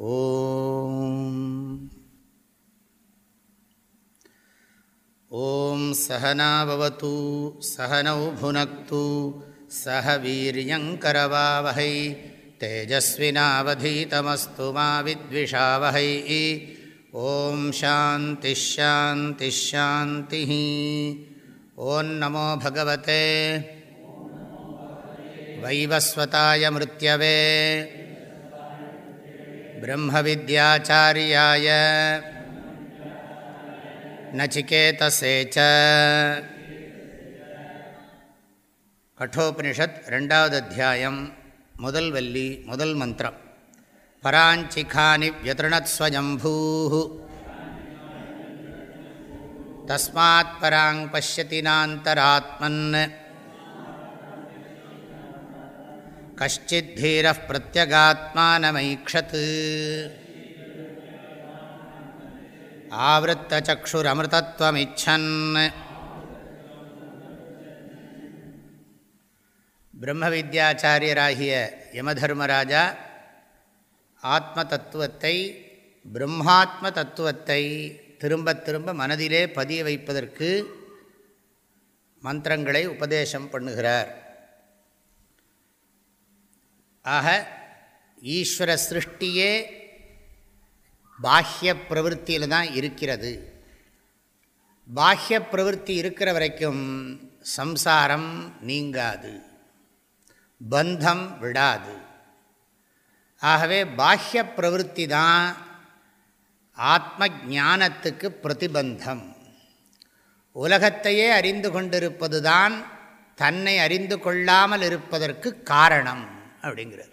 ॐ ॐ सहनावतु सहनौ भुनक्तु, सह वीर्यङ्करवावहै, तेजस्विनावधीतमस्तु मा विद्विषावहै। ॐ शान्तिश्शान्तिश्शान्तिः ॐ नमो भगवते। वैवस्वताय मृत्यवे। ब्रह्मविद्याचार्याय नचिकेतसे च கட்டோபனிஷத் ரெண்டாவது அத்தியாயம் முதல் வல்லி முதல் மந்திரம் பராஞ்சிகானி வியதೃணத்ஸ்வஜம்பூ தஸ்மாத் பராங் பசியதி நாந்தராத்மன் கஷ்டித்தீர பிரத்யகாத்மானமைக்ஷத் ஆவத்தச்சுரமிருதத்வமிச்சன் பிரம்ம வித்யாச்சாரியராகிய யமதர்மராஜா ஆத்ம தத்துவத்தை பிரம்மாத்ம தத்துவத்தை திரும்ப திரும்ப மனதிலே பதிய வைப்பதற்கு மந்திரங்களை உபதேசம் பண்ணுகிறார். ஆக ஈஸ்வர சிருஷ்டியே பாஹ்ய பிரவருத்தியில் தான் இருக்கிறது. பாஹ்ய பிரவருத்தி இருக்கிற வரைக்கும் சம்சாரம் நீங்காது. பந்தம் விடாது. ஆகவே பாஹ்ய பிரவருத்தி தான் ஆத்ம ஞானத்துக்கு பிரதிபந்தம். உலகத்தையே அறிந்து கொண்டிருப்பது தான் தன்னை அறிந்து கொள்ளாமல் இருப்பதற்கு காரணம். அப்படிங்கிறார்.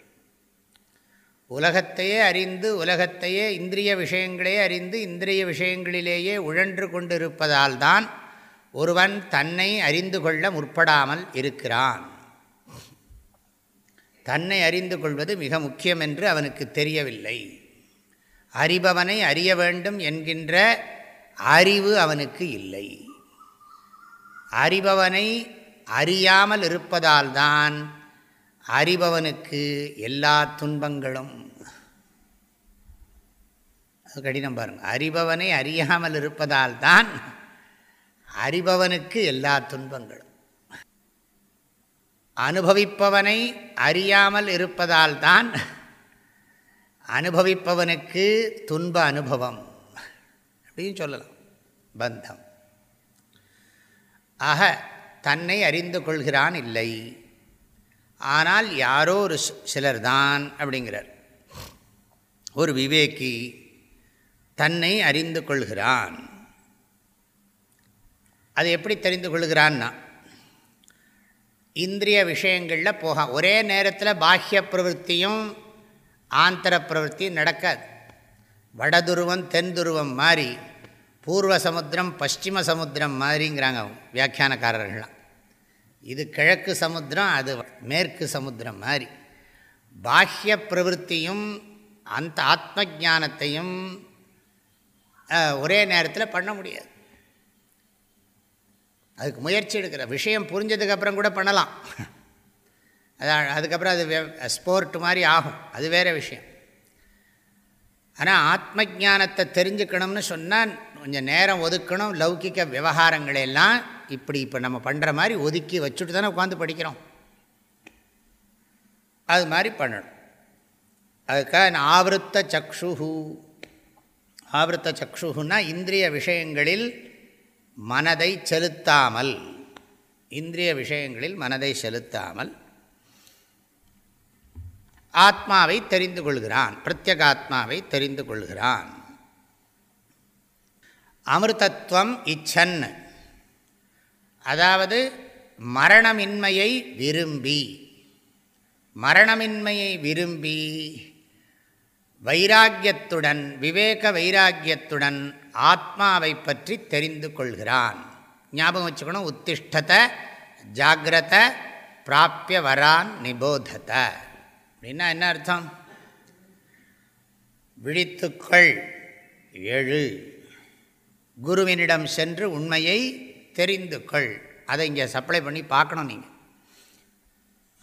உலகத்தையே அறிந்து உலகத்தையே இந்திரிய விஷயங்களே அறிந்து இந்திரிய விஷயங்களிலேயே உழன்று கொண்டிருப்பதால் தான் ஒருவன் தன்னை அறிந்து கொள்ள முற்படாமல் இருக்கிறான். தன்னை அறிந்து கொள்வது மிக முக்கியம் என்று அவனுக்கு தெரியவில்லை. அறிபவனை அறிய வேண்டும் என்கின்ற அறிவு அவனுக்கு இல்லை. அறிபவனை அறியாமல் இருப்பதால்தான் அறிபவனுக்கு எல்லா துன்பங்களும். அது கடினம் பாருங்கள் அறிபவனை அறியாமல் இருப்பதால் தான் அறிபவனுக்கு எல்லா துன்பங்களும். அனுபவிப்பவனை அறியாமல் இருப்பதால் தான் அனுபவிப்பவனுக்கு துன்ப அனுபவம் அப்படின்னு சொல்லலாம். பந்தம். ஆக தன்னை அறிந்து கொள்கிறான் இல்லை. ஆனால் யாரோ ஒரு சிலர் தான் அப்படிங்கிறார். ஒரு விவேக்கி தன்னை அறிந்து கொள்கிறான். அது எப்படி தெரிந்து கொள்கிறான்னா இந்திரிய விஷயங்களில் போக ஒரே நேரத்தில் பாஹ்ய பிரவருத்தியும் ஆந்தர பிரவருத்தியும் நடக்காது. வடதுருவம் தென் துருவம் மாதிரி பூர்வ சமுத்திரம் பশ্চিம சமுத்திரம் மாதிரிங்கிறாங்க வியாக்கியானக்காரர்கள்லாம். இது கிழக்கு சமுத்திரம் அது மேற்கு சமுத்திரம் மாதிரி. பாஹ்ய பிரவருத்தியும் அந்த ஆத்ம ஜானத்தையும் ஒரே நேரத்தில் பண்ண முடியாது. அதுக்கு முயற்சி எடுக்கிற விஷயம் புரிஞ்சதுக்கப்புறம் கூட பண்ணலாம். அது அதுக்கப்புறம் அது ஸ்போர்ட் மாதிரி ஆகும். அது வேறு விஷயம். ஆனால் ஆத்ம ஜானத்தை தெரிஞ்சுக்கணும்னு சொன்னால் கொஞ்சம் நேரம் ஒதுக்கணும் லௌகிக்க விவகாரங்களெல்லாம் இப்படி இப்போ நம்ம பண்ணுற மாதிரி ஒதுக்கி வச்சுட்டு தானே உட்காந்து படிக்கிறோம். அது மாதிரி பண்ணணும். அதுக்காக ஆவருத்த சக்ஷு ஆவருத்த சக்ஷுன்னா இந்திரிய விஷயங்களில் மனதை செலுத்தாமல். இந்திரிய விஷயங்களில் மனதை செலுத்தாமல். ஆத்மாவை தெரிந்து கொள்கிறான். பிரத்யகாத்மாவை தெரிந்து கொள்கிறான். அமிர்தத்வம் இச்சன். அதாவது மரணமின்மையை விரும்பி. மரணமின்மையை விரும்பி வைராக்கியத்துடன் விவேக வைராக்கியத்துடன் ஆத்மாவை பற்றி தெரிந்து கொள்கிறான். ஞாபகம் வச்சுக்கணும் உத்திஷ்டத ஜாகிரத பிராப்பிய வரான் நிபோதத. அப்படின்னா என்ன அர்த்தம்? விழித்துக்கள் எழு. குருவினிடம் சென்று உண்மையை தெரிந்து கொள் அதை இங்கே சப்ளை பண்ணி பார்க்கணும் நீங்கள்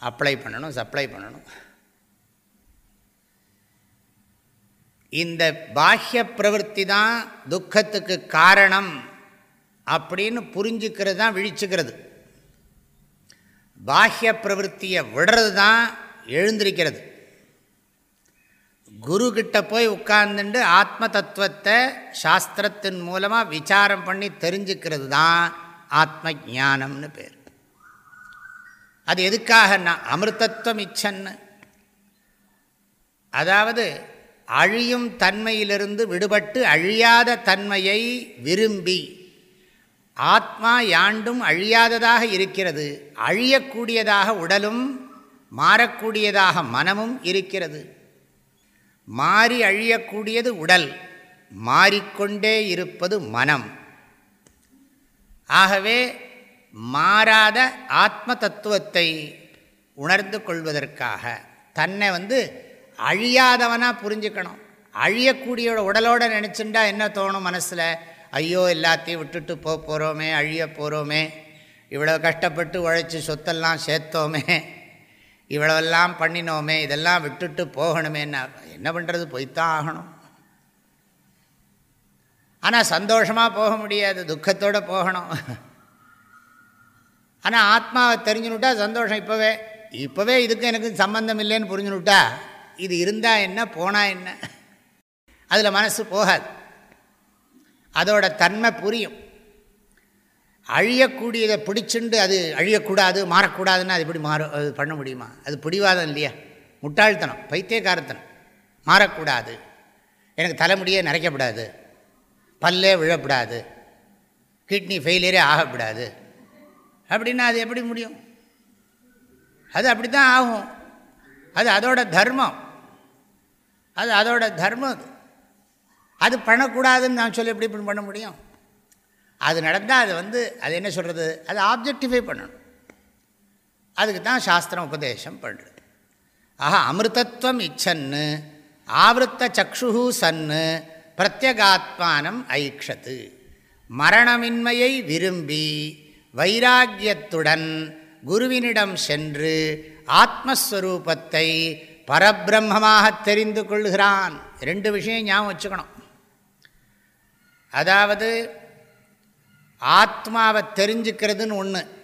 அப்ளை பண்ணணும் சப்ளை பண்ணணும். இந்த பாஹ்ய பிரவருத்தி தான் துக்கத்துக்கு காரணம் அப்படின்னு புரிஞ்சுக்கிறது தான் விழிச்சுக்கிறது. பாஹ்ய பிரவருத்தியை விடுறது தான் எழுந்திருக்கிறது. குருக்கிட்ட போய் உட்கார்ந்துண்டு ஆத்ம தத்துவத்தை சாஸ்திரத்தின் மூலமாக விசாரம் பண்ணி தெரிஞ்சுக்கிறது தான் ஆத்ம ஜானம்னு பேர். அது எதுக்காகன்னா அமிர்தத்துவம் இச்சன்னு அதாவது அழியும் தன்மையிலிருந்து விடுபட்டு அழியாத தன்மையை விரும்பி ஆத்மா யாண்டும் அழியாததாக இருக்கிறது அழியக்கூடியதாக உடலும் மாறக்கூடியதாக மனமும் இருக்கிறது. மாறி அழியக்கூடியது உடல் மாறிக்கொண்டே இருப்பது மனம். ஆகவே மாறாத ஆத்ம தத்துவத்தை உணர்ந்து கொள்வதற்காக தன்னை வந்து அழியாதவனாக புரிஞ்சுக்கணும். அழியக்கூடிய உடலோடு நினச்சிண்டா என்ன தோணும் மனசில்? ஐயோ எல்லாத்தையும் விட்டுட்டு போக போகிறோமே அழிய போகிறோமே இவ்வளோ கஷ்டப்பட்டு உழைச்சி சொத்தெல்லாம் சேர்த்தோமே. இவ்வளவெல்லாம் பண்ணினோமே இதெல்லாம் விட்டுட்டு போகணுமே என்ன பண்ணுறது போய்த்தான் ஆகணும். ஆனால் சந்தோஷமாக போக முடியாது துக்கத்தோடு போகணும். ஆனால் ஆத்மாவை தெரிஞ்சுனுட்டா சந்தோஷம் இப்போவே. இப்போவே இதுக்கு எனக்கு சம்மந்தம் இல்லைன்னு புரிஞ்சுனுட்டா இது இருந்தால் என்ன போனால் என்ன? அதில் மனசு போகாது. அதோட தன்மை புரியும். அழியக்கூடியதை பிடிச்சுண்டு அது அழியக்கூடாது மாறக்கூடாதுன்னு அது எப்படி மாற அது பண்ண முடியுமா? அது பிடிவாதம் இல்லையா? முட்டாள்தனம் பைத்தியக்காரத்தனம். மாறக்கூடாது. எனக்கு தலைமுடியே நிறைக்கப்படாது பல்லே விழப்படாது. கிட்னி ஃபெயிலியரே ஆகக்கூடாது அப்படின்னா அது எப்படி முடியும்? அது அப்படி தான் ஆகும். அது அதோட தர்மம். அது அதோட தர்மம் அது. அது பண்ணக்கூடாதுன்னு நான் சொல்லி எப்படி பண்ண முடியும்? அது நடந்தால் அது வந்து அது என்ன சொல்கிறது அது ஆப்ஜெக்டிஃபை பண்ணணும். அதுக்கு தான் சாஸ்திரம் உபதேசம் பண்ணுறது ஆஹா அமிர்தத்வம் இச்சன்னு ஆவருத்த சக்ஷு சன்னு பிரத்யகாத்மானம் ஐக்ஷத்து. மரணமின்மையை விரும்பி வைராக்கியத்துடன் குருவினிடம் சென்று ஆத்மஸ்வரூபத்தை பரபிரம்மமாக தெரிந்து கொள்கிறான். ரெண்டு விஷயம் ஞாபகம் வச்சுக்கணும். அதாவது ஆத்மாவை தெரிஞ்சுக்கிறதுன்னு ஒன்று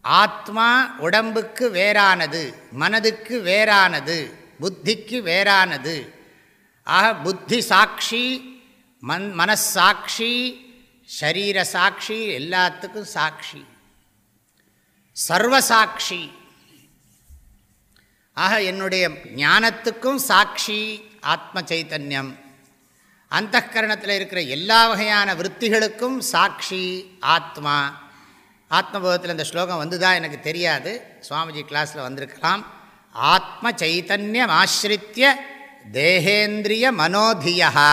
ஆத்மா உடம்புக்கு வேறானது மனதுக்கு வேறானது புத்திக்கு வேறானது. ஆக புத்தி சாட்சி மன் மனசாட்சி ஷரீர சாட்சி எல்லாத்துக்கும் சாட்சி. சர்வசாட்சி. ஆக என்னுடைய ஞானத்துக்கும் சாட்சி ஆத்ம சைத்தன்யம். அந்த கரணத்தில் இருக்கிற எல்லா வகையான விற்த்திகளுக்கும் சாட்சி ஆத்மா. ஆத்மபோதத்தில் இந்த ஸ்லோகம் வந்துதான் எனக்கு தெரியாது. சுவாமிஜி கிளாஸில் வந்திருக்கலாம். ஆத்ம சைத்தன்யம் ஆசிரித்திய தேகேந்திரிய மனோதியா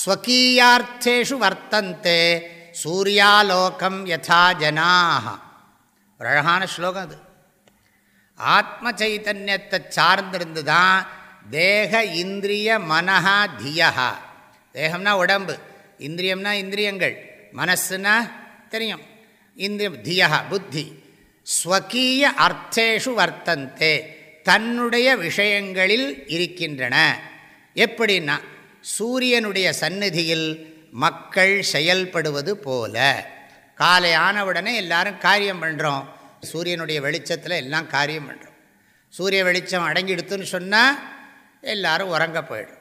ஸ்வக்கீயார்த்தேஷு வர்த்தந்தே. சூர்யாலோகம் யதா ஜனாக ஒரு அழகான ஸ்லோகம் அது. ஆத்ம சைத்தன்யத்தை சார்ந்திருந்து தான் தேக இந்திரிய மனஹா தியா தேகம்னா உடம்பு இந்திரியம்னா இந்திரியங்கள் மனசுனா தெரியும். இந்திரியம் தியா புத்தி. ஸ்வக்கீய அர்த்தேஷு வர்த்தந்தே. தன்னுடைய விஷயங்களில் இருக்கின்றன. எப்படின்னா சூரியனுடைய சந்நிதியில் மக்கள் செயல்படுவது போல. காலை ஆனவுடனே எல்லாரும் காரியம் பண்ணுறோம் சூரியனுடைய வெளிச்சத்தில் எல்லாம் காரியம் பண்ணுறோம் சூரிய வெளிச்சம் அடங்கிடுத்துன்னு சொன்னால் எல்லோரும் உறங்க போயிடும்.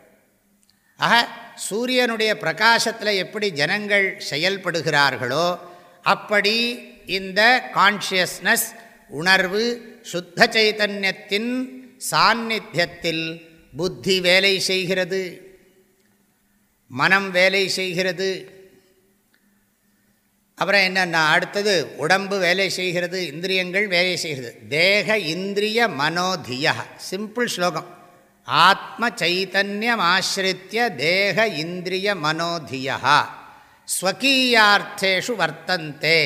ஆக சூரியனுடைய பிரகாசத்தில் எப்படி ஜனங்கள் செயல்படுகிறார்களோ அப்படி இந்த கான்ஷியஸ்னஸ் உணர்வு சுத்த சைத்தன்யத்தின் சாநித்தியத்தில் புத்தி வேலை செய்கிறது. மனம் வேலை செய்கிறது. அப்புறம் என்னென்னா அடுத்தது உடம்பு வேலை செய்கிறது இந்திரியங்கள் வேலை செய்கிறது. தேக இந்திரிய மனோதியா சிம்பிள் ஸ்லோகம். ஆத்ம சைத்தன்யம் ஆசிரித்திய தேக இந்திரிய மனோதியா ஸ்வகீயார்த்தேஷு வர்த்தந்தே.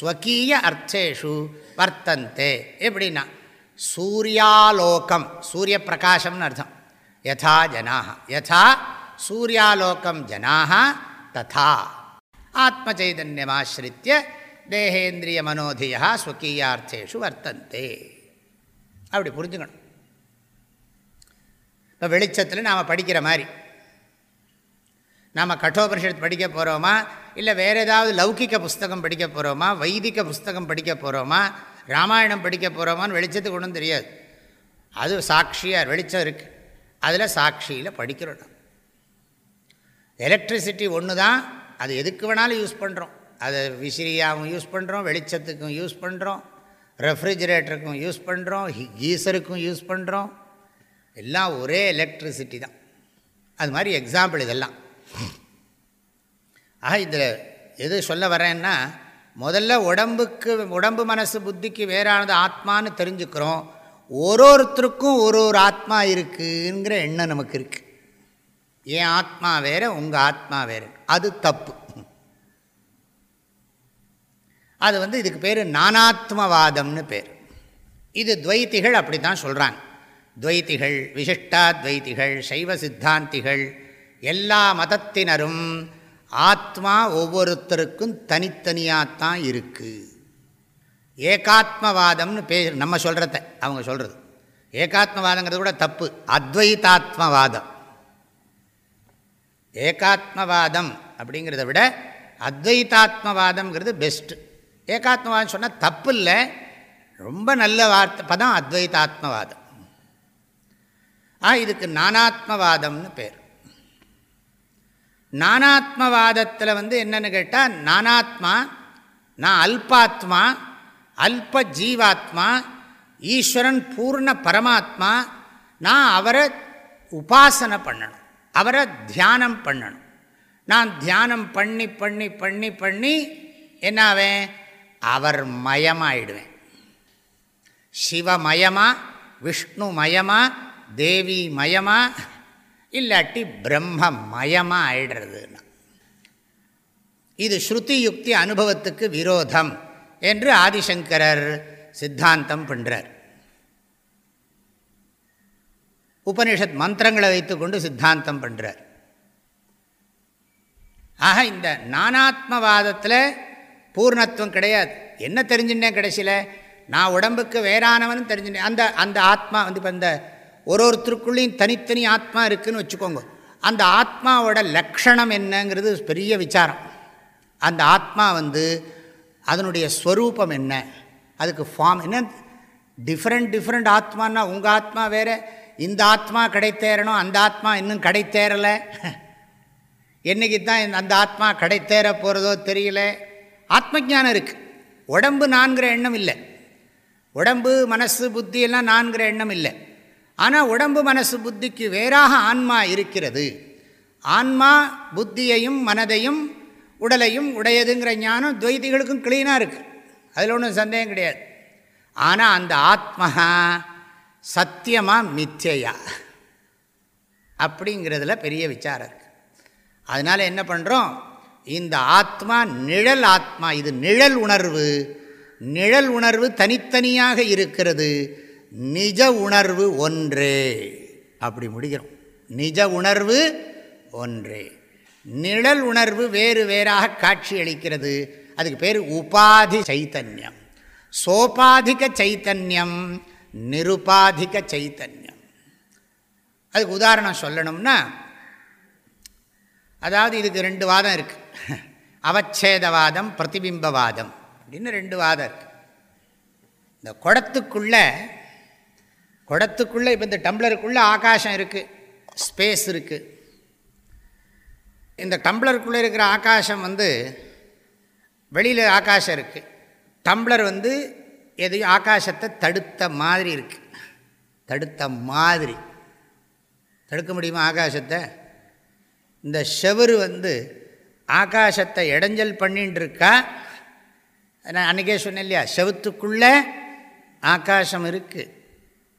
ஸ்வகீய அர்த்தேஷு வர்த்தந்தே. எப்படின்னா சூர்யாலோகம் சூரிய பிரகாசம்னு அர்த்தம். யதா ஜனாக யதா சூர்யாலோகம் ஜனாக ததா. ஆத்ம சைதன்யமாசிரித்திய தேகேந்திரிய மனோதியா ஸ்வகீயார்த்தேஷு வர்த்தந்தே. அப்படி புரிஞ்சுக்கணும். இப்போ வெளிச்சத்தில் நாம் படிக்கிற மாதிரி. நாம் கட்டோபரிஷத் படிக்க போகிறோமா இல்லை வேறு ஏதாவது லௌகிக்க புஸ்தகம் படிக்க போகிறோமா வைதிக புஸ்தகம் படிக்க போகிறோமா ராமாயணம் படிக்க போகிறோமான்னு வெளிச்சத்துக்கு ஒன்றும் தெரியாது. அது சாட்சியாக வெளிச்சம் இருக்குது அதில் சாட்சியில் படிக்கிறோம் எலக்ட்ரிசிட்டி ஒன்று தான் அது எதுக்கு வேணாலும் யூஸ் பண்ணுறோம் அதை விசிறியாகவும் யூஸ் பண்ணுறோம் வெளிச்சத்துக்கும் யூஸ் பண்ணுறோம் ரெஃப்ரிஜிரேட்டருக்கும் யூஸ் பண்ணுறோம் கீசருக்கும் யூஸ் பண்ணுறோம் எல்லாம் ஒரே எலக்ட்ரிசிட்டி தான். அது மாதிரி எக்ஸாம்பிள் இதெல்லாம். ஆக இதில் எது சொல்ல வரேன்னா முதல்ல உடம்புக்கு உடம்பு மனசு புத்திக்கு வேறானது ஆத்மான்னு தெரிஞ்சுக்கிறோம். ஒரு ஒருத்தருக்கும் ஒரு ஒரு ஆத்மா இருக்குங்கிற எண்ணம் நமக்கு இருக்குது என் ஆத்மா வேறு உங்கள் ஆத்மா வேறு. அது தப்பு. அது வந்து இதுக்கு பேர் நானாத்மவாதம்னு பேர். இது துவைத்திகள் அப்படி தான் சொல்கிறாங்க துவைத்திகள் விசிஷ்டாத்வைத்திகள் சைவ சித்தாந்திகள் எல்லா மதத்தினரும் ஆத்மா ஒவ்வொருத்தருக்கும் தனித்தனியாகத்தான் இருக்குது ஏகாத்மவாதம்னு பேர் நம்ம சொல்கிறத அவங்க சொல்கிறது ஏகாத்மவாதங்கிறது கூட தப்பு. அத்வைதாத்மவாதம். ஏகாத்மவாதம் அப்படிங்கிறத விட அத்வைதாத்மவாதம்ங்கிறது பெஸ்ட்டு ஏகாத்மவாதம் சொன்னால் தப்பு இல்லை ரொம்ப நல்ல வார்த்தை பதம் அத்வைதாத்மவாதம். ஆ இதுக்கு நானாத்மவாதம்னு பேர். நானாத்மவாதத்தில் வந்து என்னென்னு கேட்டால் நானாத்மா நான் அல்பாத்மா அல்ப ஜீவாத்மா ஈஸ்வரன் பூர்ண பரமாத்மா நான் அவரை உபாசனை பண்ணணும் அவரை தியானம் பண்ணணும். நான் தியானம் பண்ணி பண்ணி பண்ணி பண்ணி என்னாவேன் அவர் மயமாயிடுவேன். சிவமயமாக விஷ்ணு மயமாக தேவி மயமா இல்லாட்டி பிரம்ம மயமாக ஆயிடுறதுன்னா. இது ஸ்ருதி யுக்தி அனுபவத்துக்கு விரோதம் என்று ஆதிசங்கரர் சித்தாந்தம் பண்ணுறார் உபனிஷத் மந்திரங்களை வைத்துக்கொண்டு சித்தாந்தம் பண்ணுறார் ஆக இந்த நானாத்மவாதத்தில் பூர்ணத்துவம் கிடையாது. என்ன தெரிஞ்சுட்டேன் கடைசியில்? நான் உடம்புக்கு வேறானவனும் தெரிஞ்சுட்டேன். அந்த அந்த ஆத்மா வந்து இப்போ இந்த ஒரு ஒருத்தருக்குள்ளேயும் தனித்தனி ஆத்மா இருக்குதுன்னு வச்சுக்கோங்க. அந்த ஆத்மாவோட லக்ஷணம் என்னங்கிறது பெரிய விசாரம். அந்த ஆத்மா வந்து அதனுடைய ஸ்வரூபம் என்ன? அதுக்கு ஃபார்ம் என்ன? டிஃப்ரெண்ட் டிஃப்ரெண்ட் ஆத்மானா உங்கள் ஆத்மா வேறு இந்த ஆத்மா கிடைத்தேறணும் அந்த ஆத்மா இன்னும் கிடைத்தேறலை. என்றைக்கு தான் அந்த ஆத்மா கிடைத்தேற போகிறதோ தெரியல. ஆத்ம ஜானம் இருக்குது உடம்பு நான்கிற எண்ணம் இல்லை. உடம்பு மனசு புத்தி எல்லாம் நான்கிற எண்ணம் இல்லை. ஆனால் உடம்பு மனசு புத்திக்கு வேறாக ஆன்மா இருக்கிறது. ஆன்மா புத்தியையும் மனதையும் உடலையும் உடையதுங்கிற ஞானம் துவைதிகளுக்கும் கிளீனாக இருக்குது அதில் ஒன்றும் சந்தேகம் கிடையாது. ஆனால் அந்த ஆத்மா சத்தியமாக மிச்சையா அப்படிங்கிறதுல பெரிய விசாரம் இருக்குது அதனால் என்ன பண்ணுறோம் இந்த ஆத்மா நிழல் ஆத்மா இது நிழல் உணர்வு. நிழல் உணர்வு தனித்தனியாக இருக்கிறது. நிஜ உணர்வு ஒன்றே. அப்படி முடிகிறோம். நிஜ உணர்வு ஒன்றே. நிழல் உணர்வு வேறு வேறாக காட்சி அளிக்கிறது. அதுக்கு பேர் உபாதி சைத்தன்யம். சோபாதிக சைத்தன்யம் நிருபாதிக சைத்தன்யம். அதுக்கு உதாரணம் சொல்லணும்னா அதாவது இதுக்கு ரெண்டு வாதம் இருக்குது அவச்சேதவாதம் பிரதிபிம்பவாதம். அப்படின்னு ரெண்டு வாதம் இருக்குது இந்த குடத்துக்குள்ளே குடத்துக்குள்ளே இப்போ இந்த டம்ளருக்குள்ளே ஆகாசம் இருக்குது ஸ்பேஸ் இருக்குது இந்த டம்ளருக்குள்ளே இருக்கிற ஆகாசம் வந்து வெளியில் ஆகாசம் இருக்குது டம்ளர் வந்து எதையும் ஆகாசத்தை தடுத்த மாதிரி இருக்குது தடுத்த மாதிரி. தடுக்க முடியுமா ஆகாசத்தை? இந்த செவரு வந்து ஆகாசத்தை இடைஞ்சல் பண்ணின்னு இருக்கா? நான் அன்றைக்கே சொன்னேன் இல்லையா செவத்துக்குள்ளே ஆகாசம் இருக்குது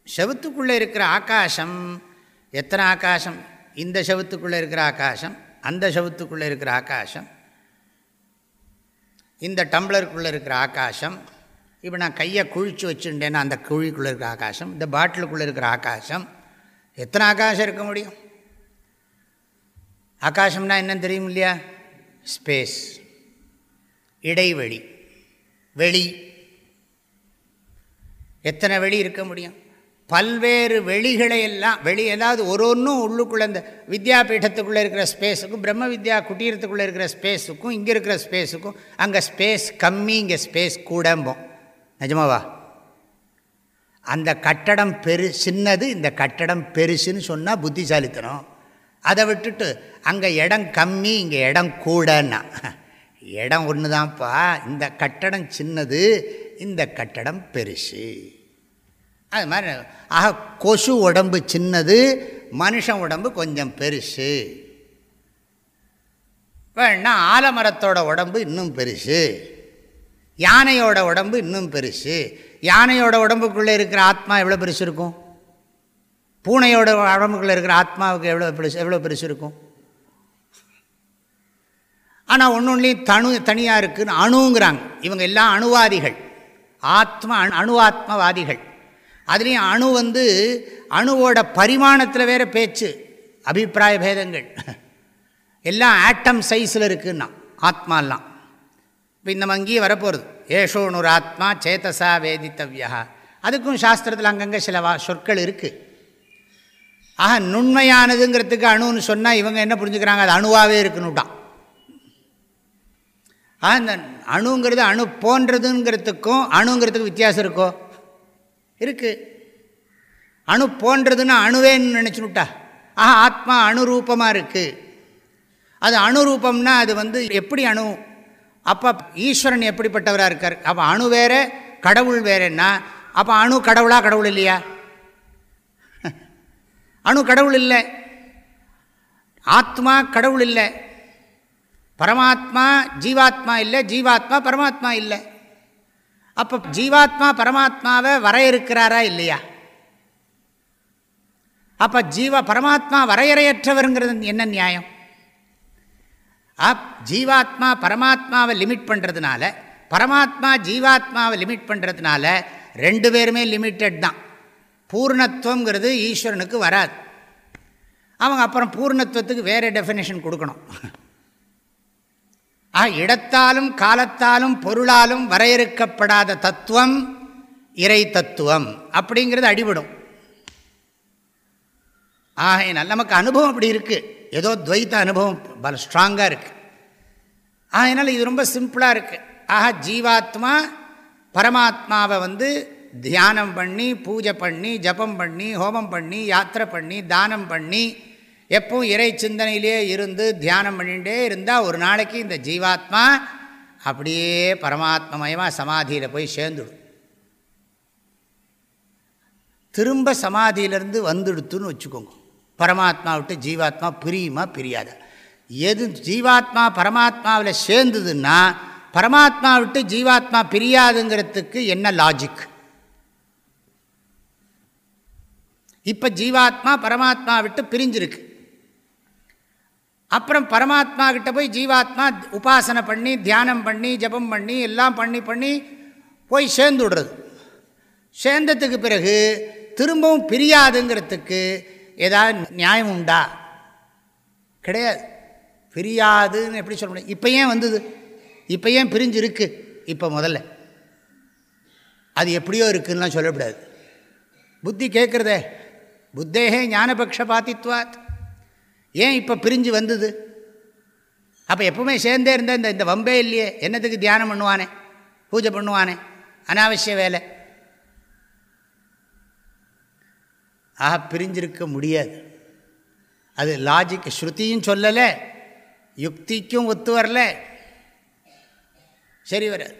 செவத்துக்குள்ளே இருக்கிற ஆகாசம் எத்தனை ஆகாசம்? இந்த செவத்துக்குள்ளே இருக்கிற ஆகாசம் அந்த செவத்துக்குள்ளே இருக்கிற ஆகாசம் இந்த டம்ளருக்குள்ளே இருக்கிற ஆகாசம். இப்போ நான் கையை குழிச்சு வச்சுட்டேன்னா அந்த குழிக்குள்ளே இருக்கிற ஆகாசம் இந்த பாட்டிலுக்குள்ளே இருக்கிற ஆகாசம். எத்தனை ஆகாசம் இருக்க முடியும்? ஆகாசம்னா என்னன்னு தெரியும் இல்லையா? ஸ்பேஸ் இடைவெளி வெளி. எத்தனை வெளி இருக்க முடியும்? பல்வேறு வெளிகளை எல்லாம் வெளி ஏதாவது ஒரு ஒன்றும் உள்ளுக்குள்ளே இந்த வித்யாபீடத்துக்குள்ளே இருக்கிற ஸ்பேஸுக்கும் பிரம்ம வித்யா குட்டீரத்துக்குள்ளே இருக்கிற ஸ்பேஸுக்கும் இங்கே இருக்கிற ஸ்பேஸுக்கும் அங்கே ஸ்பேஸ் கம்மி இங்கே ஸ்பேஸ் கூடம்போம். நிஜமாவா? அந்த கட்டடம் பெரு சின்னது இந்த கட்டடம் பெருசுன்னு சொன்னால் புத்திசாலித்தனம். அதை விட்டுட்டு அங்கே இடம் கம்மி இங்கே இடம் கூடன்னா. இடம் ஒன்று தான்ப்பா இந்த கட்டடம் சின்னது இந்த கட்டடம் பெருசு. அது மாதிரி ஆக கொசு உடம்பு சின்னது மனுஷன் உடம்பு கொஞ்சம் பெருசு. வேணா ஆலமரத்தோட உடம்பு இன்னும் பெருசு. யானையோட உடம்பு இன்னும் பெருசு. யானையோட உடம்புக்குள்ளே இருக்கிற ஆத்மா எவ்வளோ பெருசு இருக்கும்? பூனையோட உடம்புக்குள்ளே இருக்கிற ஆத்மாவுக்கு எவ்வளோ பெருசு எவ்வளோ பெருசு இருக்கும்? ஆனால் ஒன்று ஒன்றுலேயும் தனு தனியாக இருக்குன்னு அணுங்கிறாங்க. இவங்க எல்லாம் அணுவாதிகள். ஆத்மா அணு அணுவாத்மவாதிகள். அதுலேயும் அணு வந்து அணுவோட பரிமாணத்தில் வேறு பேச்சு அபிப்பிராய பேதங்கள். எல்லாம் ஆட்டம் சைஸில் இருக்குன்னா ஆத்மாலாம். இப்போ இந்த மங்கி வரப்போகிறது ஏஷோனுர் ஆத்மா சேத்தசா வேதித்தவ்யா. அதுக்கும் சாஸ்திரத்தில் அங்கங்கே சில வா சொற்கள் இருக்குது ஆக நுண்மையானதுங்கிறதுக்கு அணுன்னு சொன்னால் இவங்க என்ன புரிஞ்சுக்கிறாங்க? அது அணுவாகவே இருக்குன்னுட்டான். ஆக இந்த அணுங்கிறது அணு போன்றதுங்கிறதுக்கும் அணுங்கிறதுக்கு வித்தியாசம் இருக்கோ? இருக்குது அணு போன்றதுன்னு அணுவேன்னு நினச்சினுட்டா ஆஹா ஆத்மா அணுரூபமாக இருக்குது அது அணுரூபம்னா அது வந்து எப்படி அணு? அப்போ ஈஸ்வரன் எப்படிப்பட்டவராக இருக்கார்? அப்போ அணு வேறு கடவுள் வேறேன்னா அப்போ அணு கடவுளா கடவுள் இல்லையா? அணு கடவுள் இல்லை. ஆத்மா கடவுள் இல்லை. பரமாத்மா ஜீவாத்மா இல்லை ஜீவாத்மா பரமாத்மா இல்லை. அப்போ ஜீவாத்மா பரமாத்மாவை வரையறுக்கிறாரா இல்லையா? அப்போ ஜீவ பரமாத்மா வரையறையற்றவருங்கிறது என்ன நியாயம்? அப் ஜீவாத்மா பரமாத்மாவை லிமிட் பண்ணுறதுனால பரமாத்மா ஜீவாத்மாவை லிமிட் பண்ணுறதுனால ரெண்டு பேருமே லிமிட்டட் தான். பூர்ணத்துவங்கிறது ஈஸ்வரனுக்கு வராது. அவங்க அப்புறம் பூர்ணத்துவத்துக்கு வேறு டெஃபினேஷன் கொடுக்கணும். ஆ இடத்தாலும் காலத்தாலும் பொருளாலும் வரையறுக்கப்படாத தத்துவம் இறை தத்துவம் அப்படிங்கிறது அடிபடும். ஆகையினால் நமக்கு அனுபவம் அப்படி இருக்குது ஏதோ துவைத்த அனுபவம் பல ஸ்ட்ராங்காக இருக்குது ஆகையினால் இது ரொம்ப சிம்பிளாக இருக்குது ஆக ஜீவாத்மா பரமாத்மாவை வந்து தியானம் பண்ணி பூஜை பண்ணி ஜபம் பண்ணி ஹோமம் பண்ணி யாத்திரை பண்ணி தானம் பண்ணி எப்பவும் இறை சிந்தனையிலே இருந்து தியானம் பண்ணிகிட்டே இருந்தால் ஒரு நாளைக்கு இந்த ஜீவாத்மா அப்படியே பரமாத்மமயமாக சமாதியில் போய் சேர்ந்துடும். திரும்ப சமாதியிலேருந்து வந்துடுத்துன்னு வச்சுக்கோங்க. பரமாத்மா விட்டு ஜீவாத்மா பிரியுமா பிரியாத? எது ஜீவாத்மா பரமாத்மாவில் சேர்ந்ததுன்னா பரமாத்மா விட்டு ஜீவாத்மா பிரியாதுங்கிறதுக்கு என்ன லாஜிக் இப்போ ஜீவாத்மா பரமாத்மா விட்டு பிரிஞ்சிருக்கு. அப்புறம் பரமாத்மா கிட்ட போய் ஜீவாத்மா உபாசனை பண்ணி தியானம் பண்ணி ஜபம் பண்ணி எல்லாம் பண்ணி பண்ணி போய் சேர்ந்து விடுறது சேர்ந்ததுக்கு பிறகு திரும்பவும் பிரியாதுங்கிறதுக்கு ஏதாவது நியாயம் உண்டா? கிடையாது. பிரியாதுன்னு எப்படி சொல்ல முடியும்? இப்போ ஏன் வந்தது? இப்போ ஏன் பிரிஞ்சு இருக்கு இப்போ முதல்ல. அது எப்படியோ இருக்குன்னா சொல்லக்கூடாது. புத்தி கேட்குறதே புத்தேகே ஞானபக்ஷ பாத்தித்வாத் ஏன் இப்போ பிரிஞ்சு வந்தது? அப்போ எப்பவுமே சேர்ந்தே இருந்த இந்த இந்த வம்பே இல்லையே. என்னத்துக்கு தியானம் பண்ணுவானே? பூஜை பண்ணுவானே? அனாவசிய வேலை. ஆக பிரிஞ்சிருக்க முடியாது. அது லாஜிக் ஸ்ருதியும் சொல்லலை யுக்திக்கும் ஒத்து வரல. சரி வராது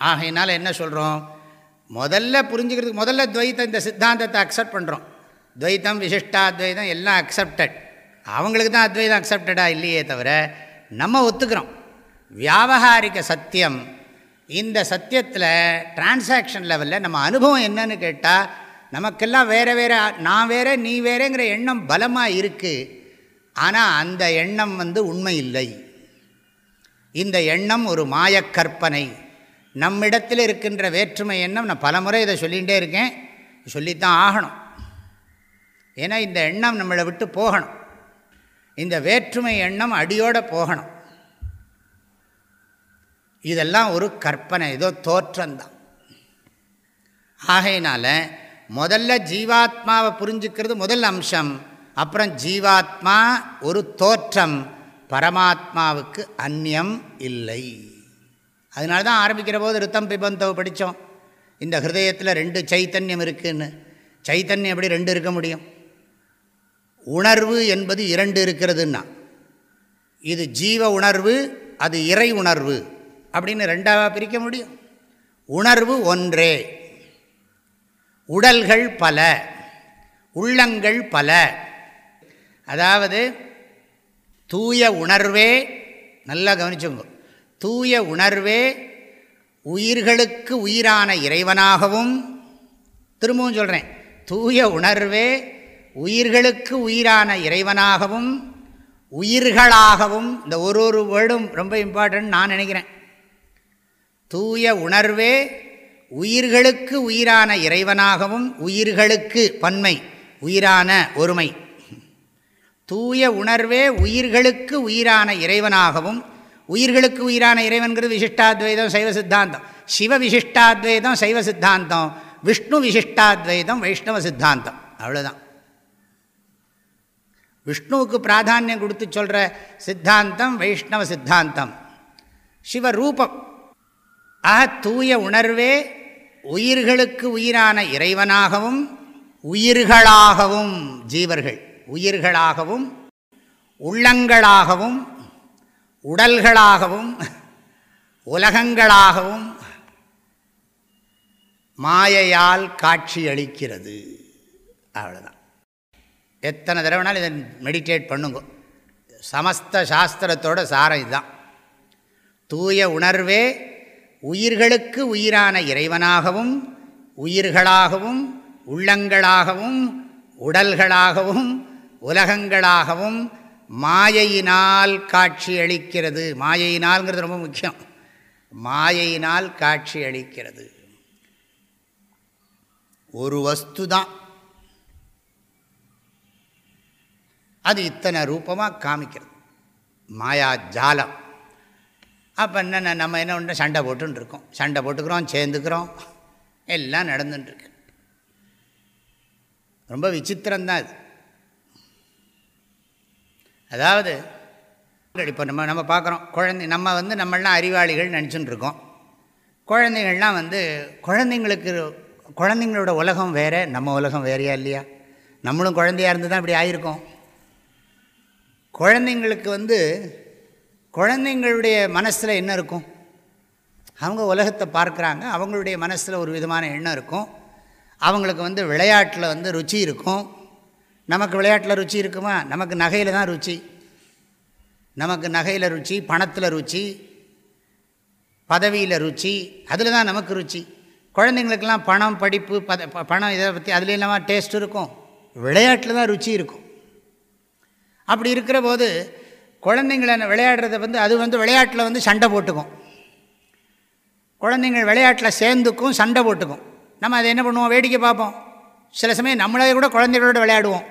ஆகையினால என்ன சொல்கிறோம் முதல்ல புரிஞ்சுக்கிறதுக்கு முதல்ல துவைத்த இந்த சித்தாந்தத்தை அக்செப்ட் பண்ணுறோம் துவைத்தம் விசிஷ்டாத்வைதம் எல்லாம் அக்செப்டட் அவங்களுக்கு தான் அத்வைதம் அக்செப்டடாக இல்லையே தவிர நம்ம ஒத்துக்கிறோம். வியாபகாரிக சத்தியம் இந்த சத்தியத்தில் டிரான்சாக்ஷன் லெவலில் நம்ம அனுபவம் என்னன்னு கேட்டால் நமக்கெல்லாம் வேறு வேறு நான் வேறு நீ வேறேங்கிற எண்ணம் பலமாக இருக்குது ஆனால் அந்த எண்ணம் வந்து உண்மை இல்லை. இந்த எண்ணம் ஒரு மாயக்கற்பனை. நம்மிடத்தில் இருக்கின்ற வேற்றுமை எண்ணம் நான் பலமுறை இதை சொல்லிகிட்டே இருக்கேன். சொல்லித்தான் ஆகணும். ஏன்னா இந்த எண்ணம் நம்மளை விட்டு போகணும். இந்த வேற்றுமை எண்ணம் அடியோடு போகணும். இதெல்லாம் ஒரு கற்பனை ஏதோ தோற்றம்தான். ஆகையினால முதல்ல ஜீவாத்மாவை புரிஞ்சுக்கிறது முதல் அம்சம் அப்புறம் ஜீவாத்மா ஒரு தோற்றம் பரமாத்மாவுக்கு அந்நியம் இல்லை. அதனால தான் ஆரம்பிக்கிற போது ரித்தம் பிபந்தவை படித்தோம். இந்த ஹிருதயத்தில் ரெண்டு சைத்தன்யம் இருக்குதுன்னு சைத்தன்யம் எப்படி ரெண்டு இருக்க முடியும்? உணர்வு என்பது இரண்டு இருக்கிறதுன்னா. இது ஜீவ உணர்வு அது இறை உணர்வு. அப்படின்னு ரெண்டாக பிரிக்க முடியும்? உணர்வு ஒன்றே. உடல்கள் பல உள்ளங்கள் பல. அதாவது தூய உணர்வே நல்லா கவனிச்சுங்க தூய உணர்வே உயிர்களுக்கு உயிரான இறைவனாகவும் திரும்பவும் சொல்கிறேன் தூய உணர்வே உயிர்களுக்கு உயிரான இறைவனாகவும் உயிர்களாகவும் இந்த ஒரு ஒரு வேர்டும் ரொம்ப இம்பார்ட்டன்ட் நான் நினைக்கிறேன். தூய உணர்வே உயிர்களுக்கு உயிரான இறைவனாகவும் உயிர்களுக்கு பன்மை உயிரான ஒருமை. தூய உணர்வே உயிர்களுக்கு உயிரான இறைவனாகவும் உயிர்களுக்கு உயிரான இறைவன்கிறது விசிஷ்டாத்வைதம் சைவ சித்தாந்தம். சிவ விசிஷ்டாத்வைதம் சைவ சித்தாந்தம். விஷ்ணு விசிஷ்டாத்வைதம் வைஷ்ணவ சித்தாந்தம். அவ்வளோதான் விஷ்ணுவுக்கு பிராதானியம் கொடுத்து சொல்கிற சித்தாந்தம் வைஷ்ணவ சித்தாந்தம். சிவரூபம். ஆக தூய உணர்வே உயிர்களுக்கு உயிரான இறைவனாகவும் உயிர்களாகவும் ஜீவர்கள் உயிர்களாகவும் உள்ளங்களாகவும் உடல்களாகவும் உலகங்களாகவும் மாயையால் காட்சியளிக்கிறது. அவ்வளோதான் எத்தனை தடவைனாலும் இதை மெடிடேட் பண்ணுங்க. சமஸ்த சாஸ்திரத்தோட சாரம் இதுதான். தூய உணர்வே உயிர்களுக்கு உயிரான இறைவனாகவும் உயிர்களாகவும் உள்ளங்களாகவும் உடல்களாகவும் உலகங்களாகவும் மாயையினால் காட்சி அளிக்கிறது மாயையினால்ங்கிறது ரொம்ப முக்கியம். மாயையினால் காட்சி அளிக்கிறது ஒரு வஸ்து தான் அது இத்தனை ரூபமாக காமிக்கிறது. மாயா ஜாலம். அப்போ என்ன நம்ம என்ன ஒன்று சண்டை போட்டுன்னு இருக்கோம் சண்டை போட்டுக்கிறோம் சேர்ந்துக்கிறோம். எல்லாம் நடந்துட்டுருக்கு ரொம்ப விசித்திரம்தான் அது. அதாவது இப்போ நம்ம நம்ம பார்க்குறோம் குழந்தை நம்ம வந்து நம்மளாம் அறிவாளிகள் நினச்சின்னு இருக்கோம் குழந்தைகள்லாம் வந்து குழந்தைங்களுக்கு குழந்தைங்களோட உலகம் வேறு நம்ம உலகம் வேறையா இல்லையா? நம்மளும் குழந்தையாக இருந்து தான் இப்படி ஆகிருக்கோம் குழந்தைங்களுக்கு வந்து குழந்தைங்களுடைய மனசில் என்ன இருக்கும்? அவங்க உலகத்தை பார்க்குறாங்க அவங்களுடைய மனசில் ஒரு விதமான எண்ணம் இருக்கும். அவங்களுக்கு வந்து விளையாட்டில் வந்து ருச்சி இருக்கும். நமக்கு விளையாட்டில் ருச்சி இருக்குமா? நமக்கு நகையில் தான் ருச்சி. நமக்கு நகையில் ருச்சி பணத்தில் ருச்சி பதவியில் ருச்சி அதில் தான் நமக்கு ருச்சி. குழந்தைங்களுக்கெல்லாம் பணம் படிப்பு பத பணம் இதை பற்றி அதில் இல்லாமல் டேஸ்ட் இருக்கும். விளையாட்டில் தான் ருச்சி இருக்கும். அப்படி இருக்கிற போது குழந்தைங்கள விளையாடுறத வந்து அது வந்து விளையாட்டில் வந்து சண்டை போட்டுக்கும். குழந்தைங்கள் விளையாட்டில் சேர்ந்துக்கும் சண்டை போட்டுக்கும். நம்ம அதை என்ன பண்ணுவோம்? வேடிக்கை பார்ப்போம். சில சமயம் நம்மளே கூட குழந்தைகளோட விளையாடுவோம்.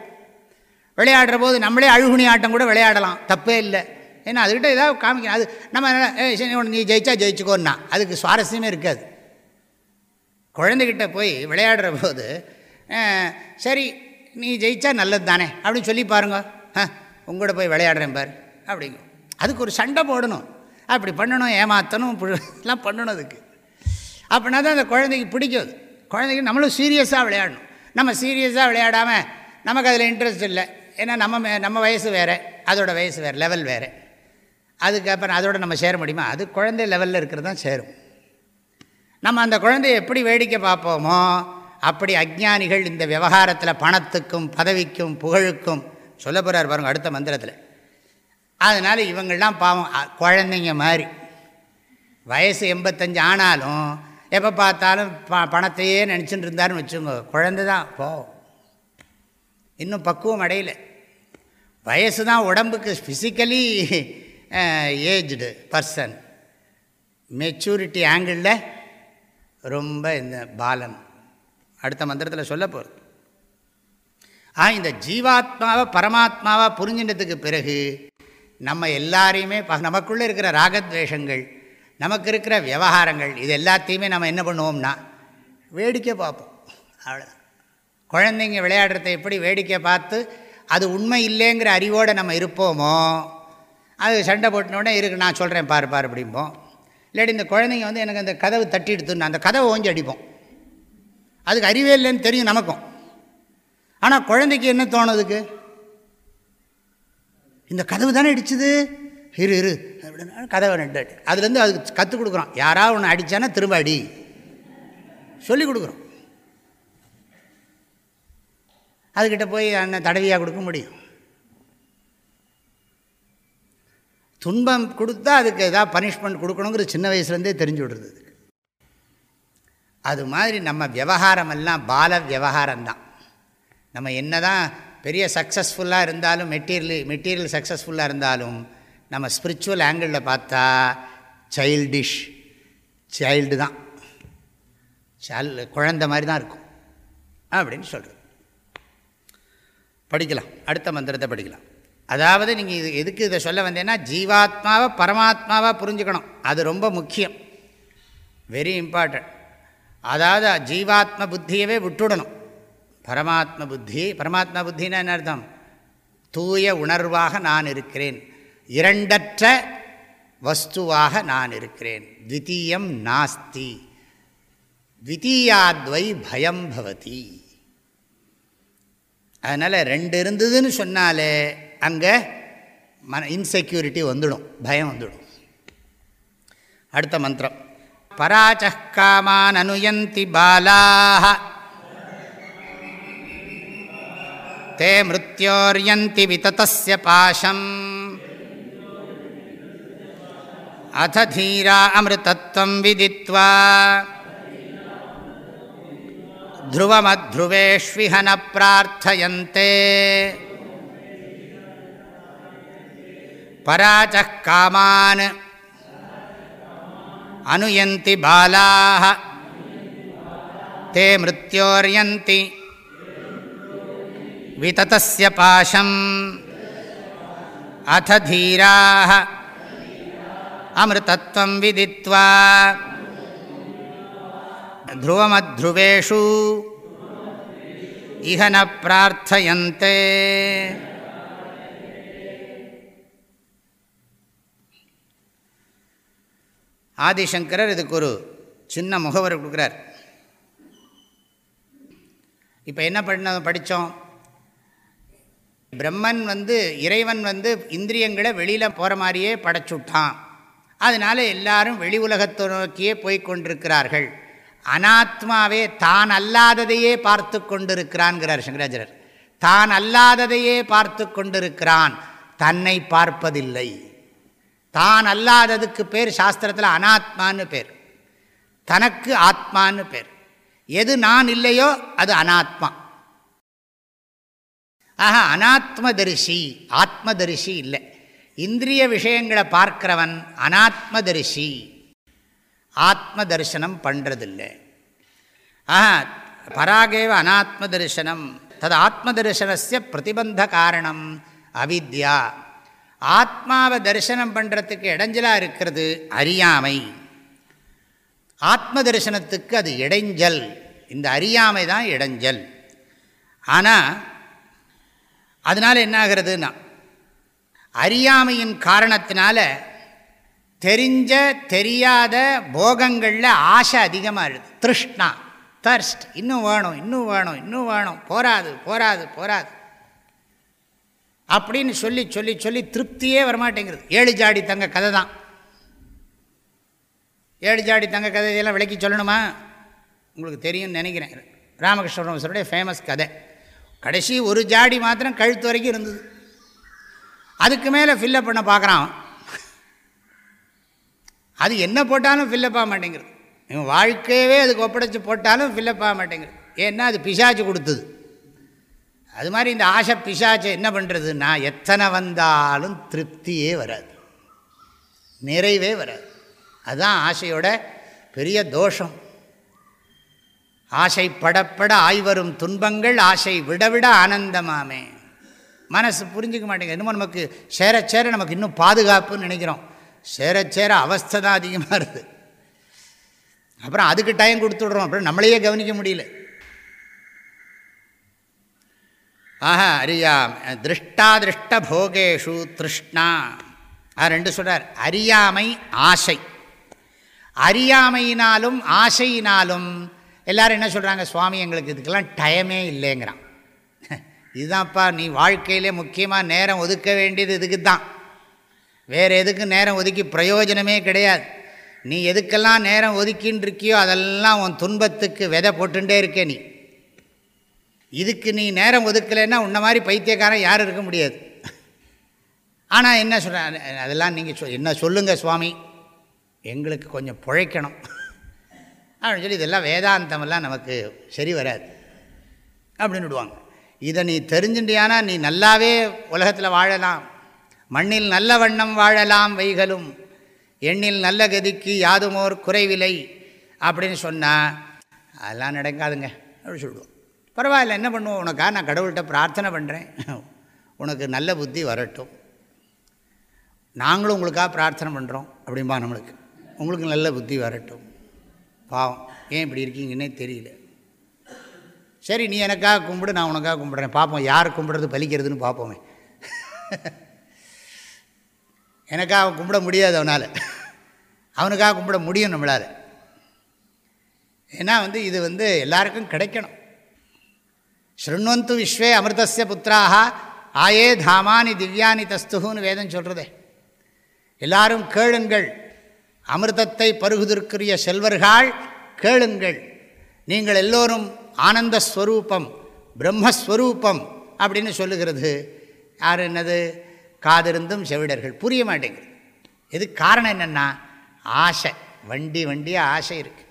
விளையாடுற போது நம்மளே அழுகுணி ஆட்டம் கூட விளையாடலாம். தப்பே இல்லை. ஏன்னா அதுக்கிட்ட ஏதாவது காமிக்கணும். அது நம்ம ஏ நீ ஜெயிச்சா ஜெயிச்சுக்கோன்னா. அதுக்கு சுவாரஸ்யமே இருக்காது. குழந்தைகிட்ட போய் விளையாடுற போது சரி நீ ஜெயிச்சா நல்லது தானே அப்படின்னு சொல்லி பாருங்கள் உங்கள்கிட்ட போய் விளையாடுறேன் பாரு அப்படிங்க அதுக்கு ஒரு சண்டை போடணும். அப்படி பண்ணணும் ஏமாற்றணும் எல்லாம் பண்ணணும் அதுக்கு. அப்படின்னா தான் அந்த குழந்தைக்கு பிடிக்கும் குழந்தைக்கு நம்மளும் சீரியஸாக விளையாடணும். நம்ம சீரியஸாக விளையாடாமல் நமக்கு அதில் இன்ட்ரெஸ்ட் இல்லை. ஏன்னா நம்ம மே- நம்ம வயசு வேறு அதோடய வயசு வேறு லெவல் வேறு. அதுக்கப்புறம் அதோட நம்ம சேர முடியுமா? அது குழந்தை லெவலில் இருக்கிறது தான் சேரும். நம்ம அந்த குழந்தைய எப்படி வேடிக்கை பார்ப்போமோ அப்படி அஜ்ஞானிகள் இந்த விவகாரத்தில் பணத்துக்கும் பதவிக்கும் புகழுக்கும் சொல்ல போகிறார் பாருங்க அடுத்த மந்திரத்தில். அதனால் இவங்கள்லாம் பாவம் குழந்தைங்க மாதிரி. வயசு எண்பத்தஞ்சு ஆனாலும் எப்போ பார்த்தாலும் ப பணத்தையே நினச்சிட்டு இருந்தாருன்னு வச்சுக்கோங்க. குழந்தை தான் போ இன்னும் பக்குவம் அடையலை. வயசு தான் உடம்புக்கு ஃபிசிக்கலி ஏஜ்டு பர்சன் மெச்சூரிட்டி ஆங்கிளில் ரொம்ப இந்த பாலன். அடுத்த மந்திரத்தில் சொல்ல போகிறது ஆ இந்த ஜீவாத்மாவை பரமாத்மாவாக புரிஞ்சின்றதுக்கு பிறகு நம்ம எல்லாரையுமே ப- நமக்குள்ளே இருக்கிற ராகத்வேஷங்கள் நமக்கு இருக்கிற விவகாரங்கள் இது எல்லாத்தையுமே நம்ம என்ன பண்ணுவோம்னா வேடிக்கை பார்ப்போம். அவ்வளோதான் குழந்தைங்க விளையாடுறத எப்படி வேடிக்கை பார்த்து அது உண்மை இல்லைங்கிற அறிவோடு நம்ம இருப்போமோ அது சண்டை போட்டினோடனே இருக்கு நான் சொல்கிறேன் பாரு பாரு அப்படிம்போம். இல்லாட்டி இந்த குழந்தைங்க வந்து எனக்கு அந்த கதவு தட்டி எடுத்துன்னு அந்த கதவை ஓஞ்சி அடிப்போம். அதுக்கு அறிவே இல்லைன்னு தெரியும் நமக்கும். ஆனால் குழந்தைக்கு என்ன தோணுதுக்கு இந்த கதவு தானே அடிச்சுது இரு இரு. அப்படின்னா கதவை ரெண்டு அடி. அதுலேருந்து அதுக்கு கற்றுக் கொடுக்குறோம் யாராவது ஒன்று அடித்தானா திரும்ப அடி. சொல்லி கொடுக்குறோம். அதுக்கிட்ட போய் அண்ணன் தடவையாக கொடுக்க முடியும். துன்பம் கொடுத்தா அதுக்கு எதாவது பனிஷ்மெண்ட் கொடுக்கணுங்கிறது சின்ன வயசுலேருந்தே தெரிஞ்சு விடுறது அது மாதிரி நம்ம விவகாரமெல்லாம் பால விவகாரம்தான். நம்ம என்ன தான் பெரிய சக்ஸஸ்ஃபுல்லாக இருந்தாலும் மெட்டீரியல் மெட்டீரியல் சக்ஸஸ்ஃபுல்லாக இருந்தாலும் நம்ம ஸ்பிரிச்சுவல் ஆங்கிளில் பார்த்தா சைல்டிஷ் சைல்டு தான். சல் குழந்த மாதிரி தான் இருக்கும். அப்படின்னு சொல்கிறது படிக்கலாம். அடுத்த மந்திரத்தை படிக்கலாம். அதாவது நீங்கள் இது எதுக்கு இதை சொல்ல வந்தேன்னா ஜீவாத்மாவை பரமாத்மாவாக புரிஞ்சுக்கணும். அது ரொம்ப முக்கியம். வெரி இம்பார்ட்டண்ட் அதாவது ஜீவாத்ம புத்தியவே விட்டுடணும். பரமாத்ம புத்தி பரமாத்மா புத்தின்னா என்ன அர்த்தம்? தூய உணர்வாக நான் இருக்கிறேன். இரண்டற்ற வஸ்துவாக நான் இருக்கிறேன். த்விதீயம் நாஸ்தி. த்விதீயாத்வை பயம் பவதி. அதனால் ரெண்டு இருந்ததுன்னு சொன்னாலே அங்கே மன இன்செக்யூரிட்டி வந்துடும் பயம் வந்துடும். அடுத்த மந்திரம். பராச்சக்காமான் அனுயந்தி பாலாக ते मृत्योर्यन्ति विततस्य पाशम् अथ धीरा अमृतत्वं विदित्वा ध्रुवमध्रुवेष्विह न प्रार्थयन्ते पराचः कामान् अनुयन्ति बालाः ते मृत्योर्यन्ति विततस्य पाशम् अथ धीराः अमृतत्वं विदित्वा ध्रुवमध्रुवेषु इह न प्रार्थयन्ते ஆதிசங்கரர் இதுக்கு ஒரு சின்ன முகவரி கொடுக்குறார் இப்போ என்ன பண்ண படித்தோம் பிரம்மன் வந்து இறைவன் வந்து இந்திரியங்களை வெளியில் போகிற மாதிரியே படைச்சுட்டான். அதனால் எல்லாரும் வெளி உலகத்தை நோக்கியே போய்கொண்டிருக்கிறார்கள் அனாத்மாவே தான் அல்லாததையே பார்த்து கொண்டிருக்கிறான்கிறார் சங்கராச்சாரர் தான் அல்லாததையே பார்த்து கொண்டிருக்கிறான். தன்னை பார்ப்பதில்லை. தான் அல்லாததுக்கு பேர் சாஸ்திரத்தில் அனாத்மான்னு பேர். தனக்கு ஆத்மான்னு பேர். எது நான் இல்லையோ அது அனாத்மா. ஆஹா அனாத்மதரிசி ஆத்மதரிசி இல்லை. இந்திரிய விஷயங்களை பார்க்கிறவன் அனாத்மதரிசி. ஆத்ம தரிசனம் பண்ணுறதில்லை ஆஹா பராகேவ அனாத்ம தரிசனம் தது ஆத்ம தரிசனசிய பிரதிபந்த காரணம் அவித்யா. ஆத்மாவை தரிசனம் பண்ணுறதுக்கு இடைஞ்சலாக இருக்கிறது அறியாமை. ஆத்ம தரிசனத்துக்கு அது இடைஞ்சல். இந்த அறியாமை தான் இடைஞ்சல். ஆனால் அதனால் என்ன ஆகிறதுனா அறியாமையின் காரணத்தினால தெரிஞ்ச தெரியாத போகங்களில் ஆசை அதிகமாகிடுது திருஷ்ணா தர்ஸ்ட் இன்னும் வேணும் இன்னும் வேணும் இன்னும் வேணும். போராது போராது போராது அப்படின்னு சொல்லி சொல்லி சொல்லி திருப்தியே வரமாட்டேங்கிறது ஏழு ஜாடி தங்க கதை தான். ஏழு ஜாடி தங்க கதையெல்லாம் விளக்கி சொல்லணுமா? உங்களுக்கு தெரியும்னு நினைக்கிறேன். ராமகிருஷ்ண பரமசருடைய ஃபேமஸ் கதை. கடைசி ஒரு ஜாடி மாத்திரம் கழுத்து வரைக்கும் இருந்தது. அதுக்கு மேலே ஃபில்லப் பண்ண பார்க்குறான். அது என்ன போட்டாலும் ஃபில்லப் ஆக மாட்டேங்கிறது. இவன் வாழ்க்கையவே அதுக்கு ஒப்படைச்சு போட்டாலும் ஃபில்லப் ஆக மாட்டேங்கிறது. ஏன்னா அது பிசாச்சு கொடுத்தது. அது மாதிரி இந்த ஆசை பிசாச்சை என்ன பண்ணுறதுன்னா எத்தனை வந்தாலும் திருப்தியே வராது. நிறைவே வராது. அதுதான் ஆசையோட பெரிய தோஷம். ஆசை படப்பட ஆய்வரும் துன்பங்கள் ஆசை விடவிட ஆனந்தமாமே. மனசு புரிஞ்சிக்க மாட்டேங்குது. என்னமோ நமக்கு சேர சேர நமக்கு இன்னும் பாதுகாப்புன்னு நினைக்கிறோம். சேர சேர அவஸ்தை தான் அதிகமாக இருக்குது அப்புறம் அதுக்கு டைம் கொடுத்துடுறோம். அப்புறம் நம்மளையே கவனிக்க முடியல. ஆஹா அரியா திருஷ்டா திருஷ்ட போகேஷு திருஷ்ணா. அது ரெண்டு சொல்கிறார் அறியாமை ஆசை. அறியாமையினாலும் ஆசையினாலும் எல்லோரும் என்ன சொல்கிறாங்க சுவாமி எங்களுக்கு இதுக்கெல்லாம் டைமே இல்லைங்கிறான். இதுதான்ப்பா நீ வாழ்க்கையிலே முக்கியமாக நேரம் ஒதுக்க வேண்டியது இதுக்கு தான் வேறு எதுக்கு நேரம் ஒதுக்கி பிரயோஜனமே கிடையாது. நீ எதுக்கெல்லாம் நேரம் ஒதுக்கின்னு இருக்கியோ அதெல்லாம் உன் துன்பத்துக்கு விதை போட்டுட்டே இருக்க நீ. இதுக்கு நீ நேரம் ஒதுக்கலைன்னா உன்ன மாதிரி பைத்தியக்காரன் யாரும் இருக்க முடியாது. ஆனால் என்ன சொல்கிற அதெல்லாம் நீங்கள் சொ என்ன சொல்லுங்கள் சுவாமி. எங்களுக்கு கொஞ்சம் பிழைக்கணும். அப்படின்னு சொல்லி இதெல்லாம் வேதாந்தமெல்லாம் நமக்கு சரி வராது. அப்படின்னு விடுவாங்க. இதை நீ தெரிஞ்சுட்டியானா நீ நல்லாவே உலகத்தில் வாழலாம். மண்ணில் நல்ல வண்ணம் வாழலாம் வைகளும். எண்ணில் நல்ல கதிக்கு யாதுமோர் குறைவில்லை அப்படின்னு சொன்னால் அதெல்லாம் நடக்காதுங்க. அப்படின்னு சொல்லுவோம் பரவாயில்ல என்ன பண்ணுவோம்? உனக்காக நான் கடவுள்கிட்ட பிரார்த்தனை பண்ணுறேன் உனக்கு நல்ல புத்தி வரட்டும். நாங்களும் உங்களுக்காக பிரார்த்தனை பண்ணுறோம் அப்படிம்பா நம்மளுக்கு. உங்களுக்கு நல்ல புத்தி வரட்டும். பாவம். ஏன் இப்படி இருக்கீங்கன்னே தெரியல. சரி நீ எனக்காக கும்பிடு நான் உனக்காக கும்பிட்றேன். பார்ப்போம் யார் கும்பிட்றது பலிக்கிறதுன்னு பார்ப்போமே எனக்காக அவன் கும்பிட முடியாது அவனால். அவனுக்காக கும்பிட முடியும் நம்மளால். ஏன்னா வந்து இது வந்து எல்லாருக்கும் கிடைக்கணும். ஸ்ருண்வந்து விஸ்வே அமிர்தசிய புத்திராக ஆயே தாமானி திவ்யானி தஸ்துகுன்னு வேதம் சொல்கிறதே எல்லாரும் கேளுங்கள். அமிர்தத்தை பருகுதற்குரிய செல்வர்கள் கேளுங்கள். நீங்கள் எல்லோரும் ஆனந்தஸ்வரூபம் பிரம்மஸ்வரூபம் அப்படின்னு சொல்லுகிறது. யார் என்னது? காதிருந்தும் செவிடர்கள். புரிய மாட்டேங்குது. இது காரணம் என்னென்னா ஆசை. வண்டி வண்டியாக ஆசை இருக்குது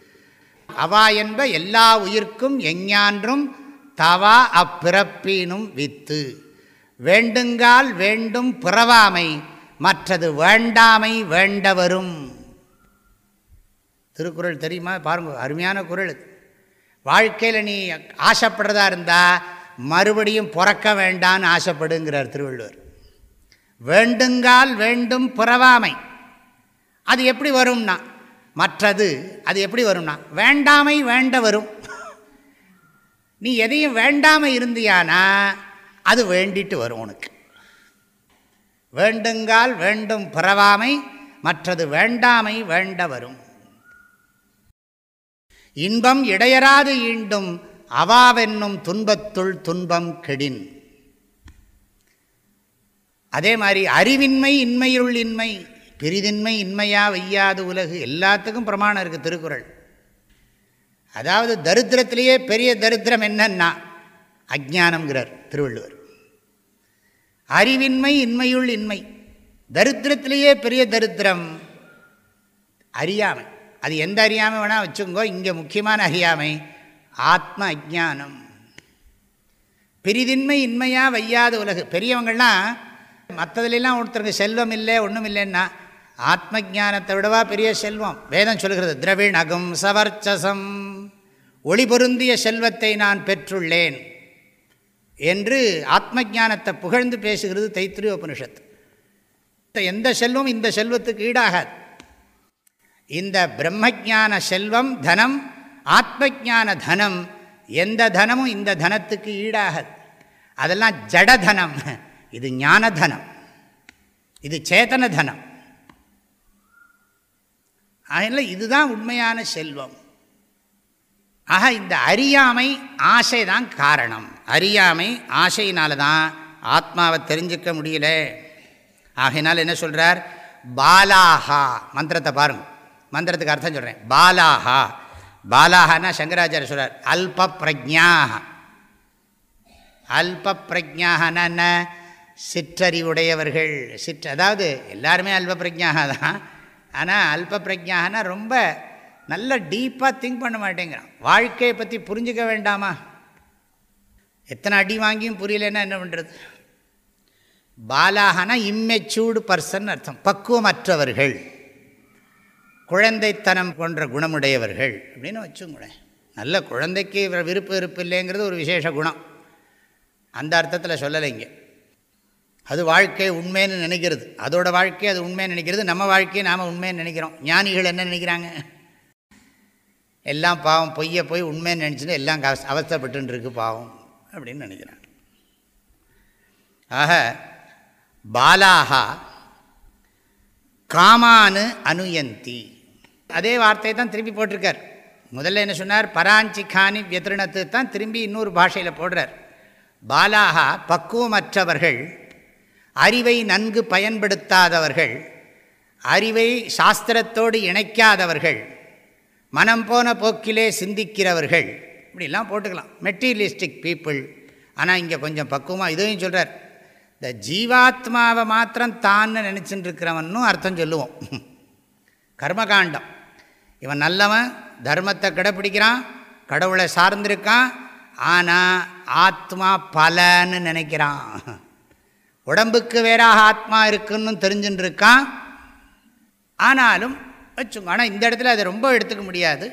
அவா என்ப எல்லா உயிர்க்கும் எஞ்ஞான்றும் தவா அப்பிறப்பீனும் வித்து. வேண்டுங்கால் வேண்டும் பிறவாமை மற்றது வேண்டாமை வேண்டவரும். திருக்குறள் தெரியுமா? பாருங்க அருமையான குரல் வாழ்க்கையில் நீ ஆசைப்படுறதா இருந்தால் மறுபடியும் பிறக்க வேண்டான்னு ஆசைப்படுங்கிறார் திருவள்ளுவர். வேண்டுங்கால் வேண்டும் பிறவாமை. அது எப்படி வரும்னா மற்றது அது எப்படி வரும்னா வேண்டாமை வேண்ட வரும். நீ எதையும் வேண்டாமல் இருந்தியானா அது வேண்டிட்டு வரும் உனக்கு. வேண்டுங்கால் வேண்டும் பிறவாமை மற்றது வேண்டாமை வேண்ட வரும். இன்பம் இடையராது ஈண்டும் அவாவென்னும் துன்பத்துள் துன்பம் கெடின். அதே மாதிரி அறிவின்மை இன்மையுள் இன்மை பிரிதின்மை இன்மையா வையாது உலகு எல்லாத்துக்கும் பிரமாணம் இருக்குது திருக்குறள். அதாவது தரித்திரத்திலேயே பெரிய தரித்திரம் என்னன்னா அஜானம்ங்கிறார் திருவள்ளுவர். அறிவின்மை இன்மையுள் இன்மை தரித்திரத்திலேயே பெரிய தரித்திரம் அறியாமை. அது எந்த அறியாமை வேணால் வச்சுங்கோ இங்கே முக்கியமான அறியாமை ஆத்ம அஜானம் பெரிதின்மை இன்மையாக வையாத உலகு. பெரியவங்கள்லாம் மற்றதுலாம் ஒருத்தருக்கு செல்வம் இல்லை ஒன்றும் இல்லைன்னா ஆத்ம ஜானத்தை விடவா பெரிய செல்வம். வேதம் சொல்கிறது திரவிணகம் சவர்ச்சசம் ஒளி பொருந்திய செல்வத்தை நான் பெற்றுள்ளேன் என்று ஆத்ம ஜானத்தை புகழ்ந்து பேசுகிறது தைத்திரிய உபனிஷத்து எந்த செல்வம் இந்த செல்வத்துக்கு ஈடாகாது. இந்த பிரம்மஜான செல்வம் தனம் ஆத்ம ஜான தனம் எந்த தனமும் இந்த தனத்துக்கு ஈடாகாது. அதெல்லாம் ஜடதனம் இது ஞான தனம். இது சேத்தன தனம். அதனால் இதுதான் உண்மையான செல்வம். ஆக இந்த அறியாமை ஆசை தான் காரணம். அறியாமை ஆசையினால தான் ஆத்மாவை தெரிஞ்சிக்க முடியல. ஆகையினால் என்ன சொல்கிறார் பாலாஹா மந்திரத்தை பாருங்க. மந்திரத்துக்கு அர்த்தம் சொல்கிறேன் பாலாகா பாலாஹான்னா சங்கராச்சாரிய சொல்கிறார் அல்ப பிரஜாக அல்ப பிரஜாகனா என்ன? சிற்றறிவுடையவர்கள். சிற்ற அதாவது எல்லாருமே அல்ப பிரஜாக தான். ஆனால் அல்ப பிரஜாகனா ரொம்ப நல்ல டீப்பாக திங்க் பண்ண மாட்டேங்கிறான். வாழ்க்கையை பற்றி புரிஞ்சுக்க வேண்டாமா? எத்தனை அடி வாங்கியும் புரியலன்னா என்ன பண்ணுறது பாலாகனா இம்மெச்சூர்டு பர்சன் அர்த்தம். பக்குவமற்றவர்கள். குழந்தைத்தனம் போன்ற குணமுடையவர்கள் அப்படின்னு வச்சுங்களேன். நல்ல குழந்தைக்கு விருப்பு விருப்பு இல்லைங்கிறது ஒரு விசேஷ குணம். அந்த அர்த்தத்தில் சொல்லலைங்க அது வாழ்க்கை உண்மைன்னு நினைக்கிறது. அதோட வாழ்க்கை அது உண்மைன்னு நினைக்கிறது. நம்ம வாழ்க்கையை நாம் உண்மைன்னு நினைக்கிறோம். ஞானிகள் என்ன நினைக்கிறாங்க? எல்லாம் பாவம். பொய்யை போய் உண்மைன்னு நினச்சிட்டு எல்லாம் அவஸ்தப்பட்டு இருக்கு பாவம் அப்படின்னு நினைக்கிறாங்க. ஆக பாலாகா காமானு அனுயந்தி. அதே வார்த்தையை தான் திரும்பி போட்டிருக்கார். முதல்ல என்ன சொன்னார்? பராஞ்சி காணி வியதிருணத்து தான் திரும்பி இன்னொரு பாஷையில் போடுறார். பாலாக பக்குவமற்றவர்கள் அறிவை நன்கு பயன்படுத்தாதவர்கள் அறிவை சாஸ்திரத்தோடு இணைக்காதவர்கள் மனம் போன போக்கிலே சிந்திக்கிறவர்கள் இப்படிலாம் போட்டுக்கலாம். Materialistic people. ஆனால் இங்கே கொஞ்சம் பக்குவமாக இதையும் சொல்கிறார் இந்த ஜீவாத்மாவை மாத்திரம் தான்னு நினச்சிட்டு இருக்கிறவன்னும் அர்த்தம் சொல்லுவோம். கர்மகாண்டம். இவன் நல்லவன் தர்மத்தை கடைப்பிடிக்கிறான் கடவுளை சார்ந்திருக்கான் ஆனால் ஆத்மா பலன்னு நினைக்கிறான். உடம்புக்கு வேறாக ஆத்மா இருக்குன்னு தெரிஞ்சுன்னு இருக்கான் ஆனாலும் வச்சுங்க ஆனால் இந்த இடத்துல அதை ரொம்ப எடுத்துக்க முடியாது.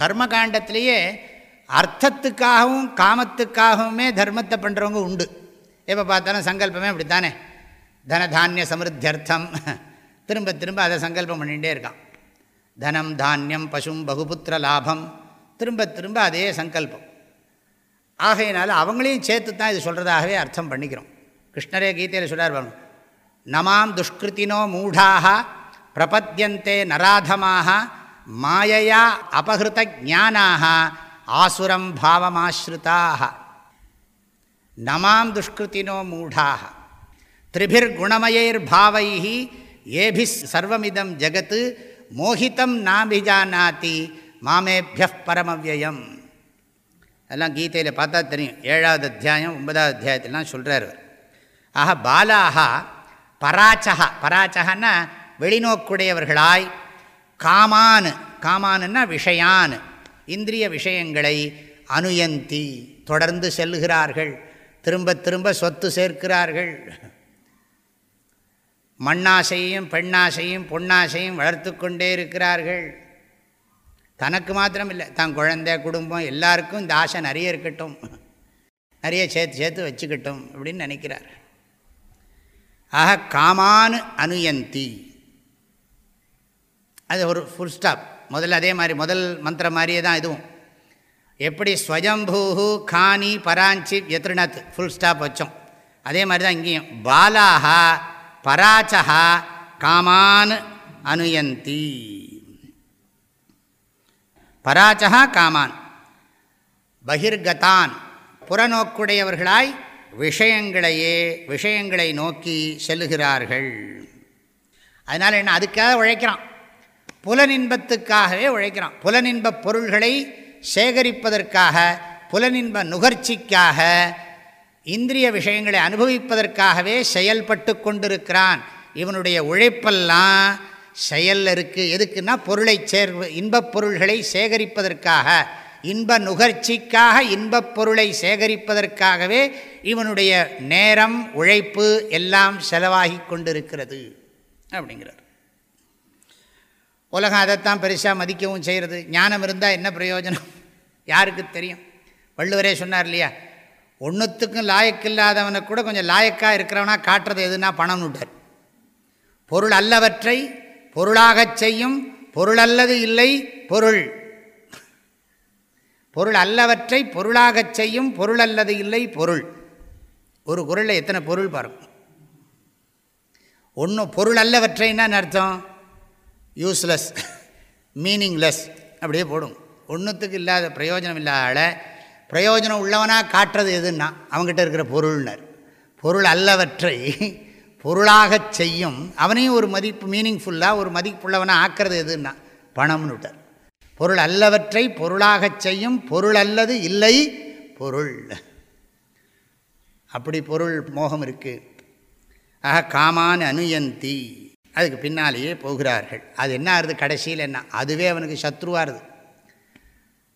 கர்மகாண்டத்திலேயே அர்த்தத்துக்காகவும் காமத்துக்காகவுமே தர்மத்தை பண்ணுறவங்க உண்டு. எப்போ பார்த்தாலும் சங்கல்பமே அப்படி தானே தனதானிய சமிருத்தியர்த்தம். திரும்ப திரும்ப அதை சங்கல்பம் பண்ணிகிட்டே இருக்கான். தனம் தானியம் பசும் பகுபுத்திர லாபம். திரும்ப திரும்ப அதே சங்கல்பம். ஆகையினால அவங்களையும் சேர்த்து தான் இது சொல்கிறதாகவே அர்த்தம் பண்ணிக்கிறோம். கிருஷ்ணரே கீதையில் சொல்கிறார் நமாம் துஷ்கிருத்தினோ மூடாக பிரபத்தியந்தே நராதமாக மாயையா அபகிருத ஜானாக ஆசுரம் பாவமாஸ்ருதாக நமாம் துஷ்கிருத்தினோ மூடாக திரிபிர் திரிபிர்குணமயைர் பாவை ஏபி சர்வமிதம் ஜகத்து மோகிதம் நாபிஜானாதி மாமேபிய பரமவியம் அதெல்லாம் கீதையில் பார்த்தா தெரியும். ஏழாவது அத்தியாயம் ஒன்பதாவது அத்தியாயத்திலாம் சொல்கிறார் ஆக பாலாக பராச்சகா பராச்சகன்னா வெளிநோக்குடையவர்களாய் காமான். காமானுன்னா விஷயான். இந்திரிய விஷயங்களை அனுயந்தி தொடர்ந்து செல்லுகிறார்கள். திரும்ப திரும்ப சொத்து சேர்க்கிறார்கள். மண்ணாசையும் பெண்ணாசையும் பொன்னாசையும் வளர்த்து கொண்டே இருக்கிறார்கள். தனக்கு மாத்திரம் இல்லை தான் குழந்தை குடும்பம் எல்லாருக்கும் இந்த ஆசை நிறைய இருக்கட்டும் நிறைய சேர்த்து சேர்த்து வச்சுக்கட்டும் அப்படின்னு நினைக்கிறார். ஆக காமான் அனுயந்தி. அது ஒரு ஃபுல் ஸ்டாப் முதல்ல அதே மாதிரி முதல் மந்திரம் மாதிரியே தான் இதுவும். எப்படி ஸ்வயம்பூஹு காணி பராஞ்சி எத்ருநாத் ஃபுல் ஸ்டாப் வச்சோம். அதே மாதிரி தான் இங்கேயும். பாலாஹா பராச்சகா காமான் அனுயந்தி. பராச்சகா காமான். பகிர்கதான். புறநோக்குடையவர்களாய் விஷயங்களையே விஷயங்களை நோக்கி செல்லுகிறார்கள். அதனால் என்ன? அதுக்காக உழைக்கிறான். புலனின்பத்துக்காகவே உழைக்கிறான். புலனின்ப பொருள்களை சேகரிப்பதற்காக புலனின்ப நுகர்ச்சிக்காக இந்திரிய விஷயங்களை அனுபவிப்பதற்காகவே செயல்பட்டு கொண்டிருக்கிறான். இவனுடைய உழைப்பெல்லாம் செயலில் இருக்குது எதுக்குன்னா பொருளை சேர் இன்பப் பொருள்களை சேகரிப்பதற்காக. இன்ப நுகர்ச்சிக்காக இன்பப் பொருளை சேகரிப்பதற்காகவே இவனுடைய நேரம் உழைப்பு எல்லாம் செலவாகி கொண்டிருக்கிறது அப்படிங்கிறார். உலகம் அதைத்தான் பெருசாக மதிக்கவும் செய்கிறது. ஞானம் இருந்தால் என்ன பிரயோஜனம்? யாருக்கு தெரியும்? வள்ளுவரே சொன்னார் இல்லையா? ஒன்றுத்துக்கும் லாயக்கில்லாதவனை கூட கொஞ்சம் லாயக்காக இருக்கிறவனா காட்டுறது எதுனா பணம் விட்டார். பொருள் அல்லவற்றை பொருளாகச் செய்யும் பொருள் அல்லது இல்லை பொருள். பொருள் அல்லவற்றை பொருளாகச் செய்யும் பொருள் அல்லது இல்லை பொருள். ஒரு குரலில் எத்தனை பொருள் பாருங்க. ஒன்று பொருள் அல்லவற்றைன்னா அர்த்தம்? யூஸ்லெஸ் மீனிங்லெஸ் அப்படியே போடும். ஒன்றுத்துக்கு இல்லாத பிரயோஜனம் இல்லாத பிரயோஜனம் உள்ளவனாக காட்டுறது எதுன்னா அவங்ககிட்ட இருக்கிற பொருள்னர். பொருள் அல்லவற்றை பொருளாகச் செய்யும். அவனையும் ஒரு மதிப்பு மீனிங்ஃபுல்லாக ஒரு மதிப்புள்ளவனாக ஆக்கிறது எதுன்னா பணம்னு விட்டார். பொருள் அல்லவற்றை பொருளாகச் செய்யும். பொருள் அல்லது இல்லை பொருள். அப்படி பொருள் மோகம் இருக்குது ஆக காமான் அனுயந்தி. அதுக்கு பின்னாலேயே போகிறார்கள். அது என்ன ஆகுது கடைசியில் என்ன? அதுவே அவனுக்கு சத்ருவாருது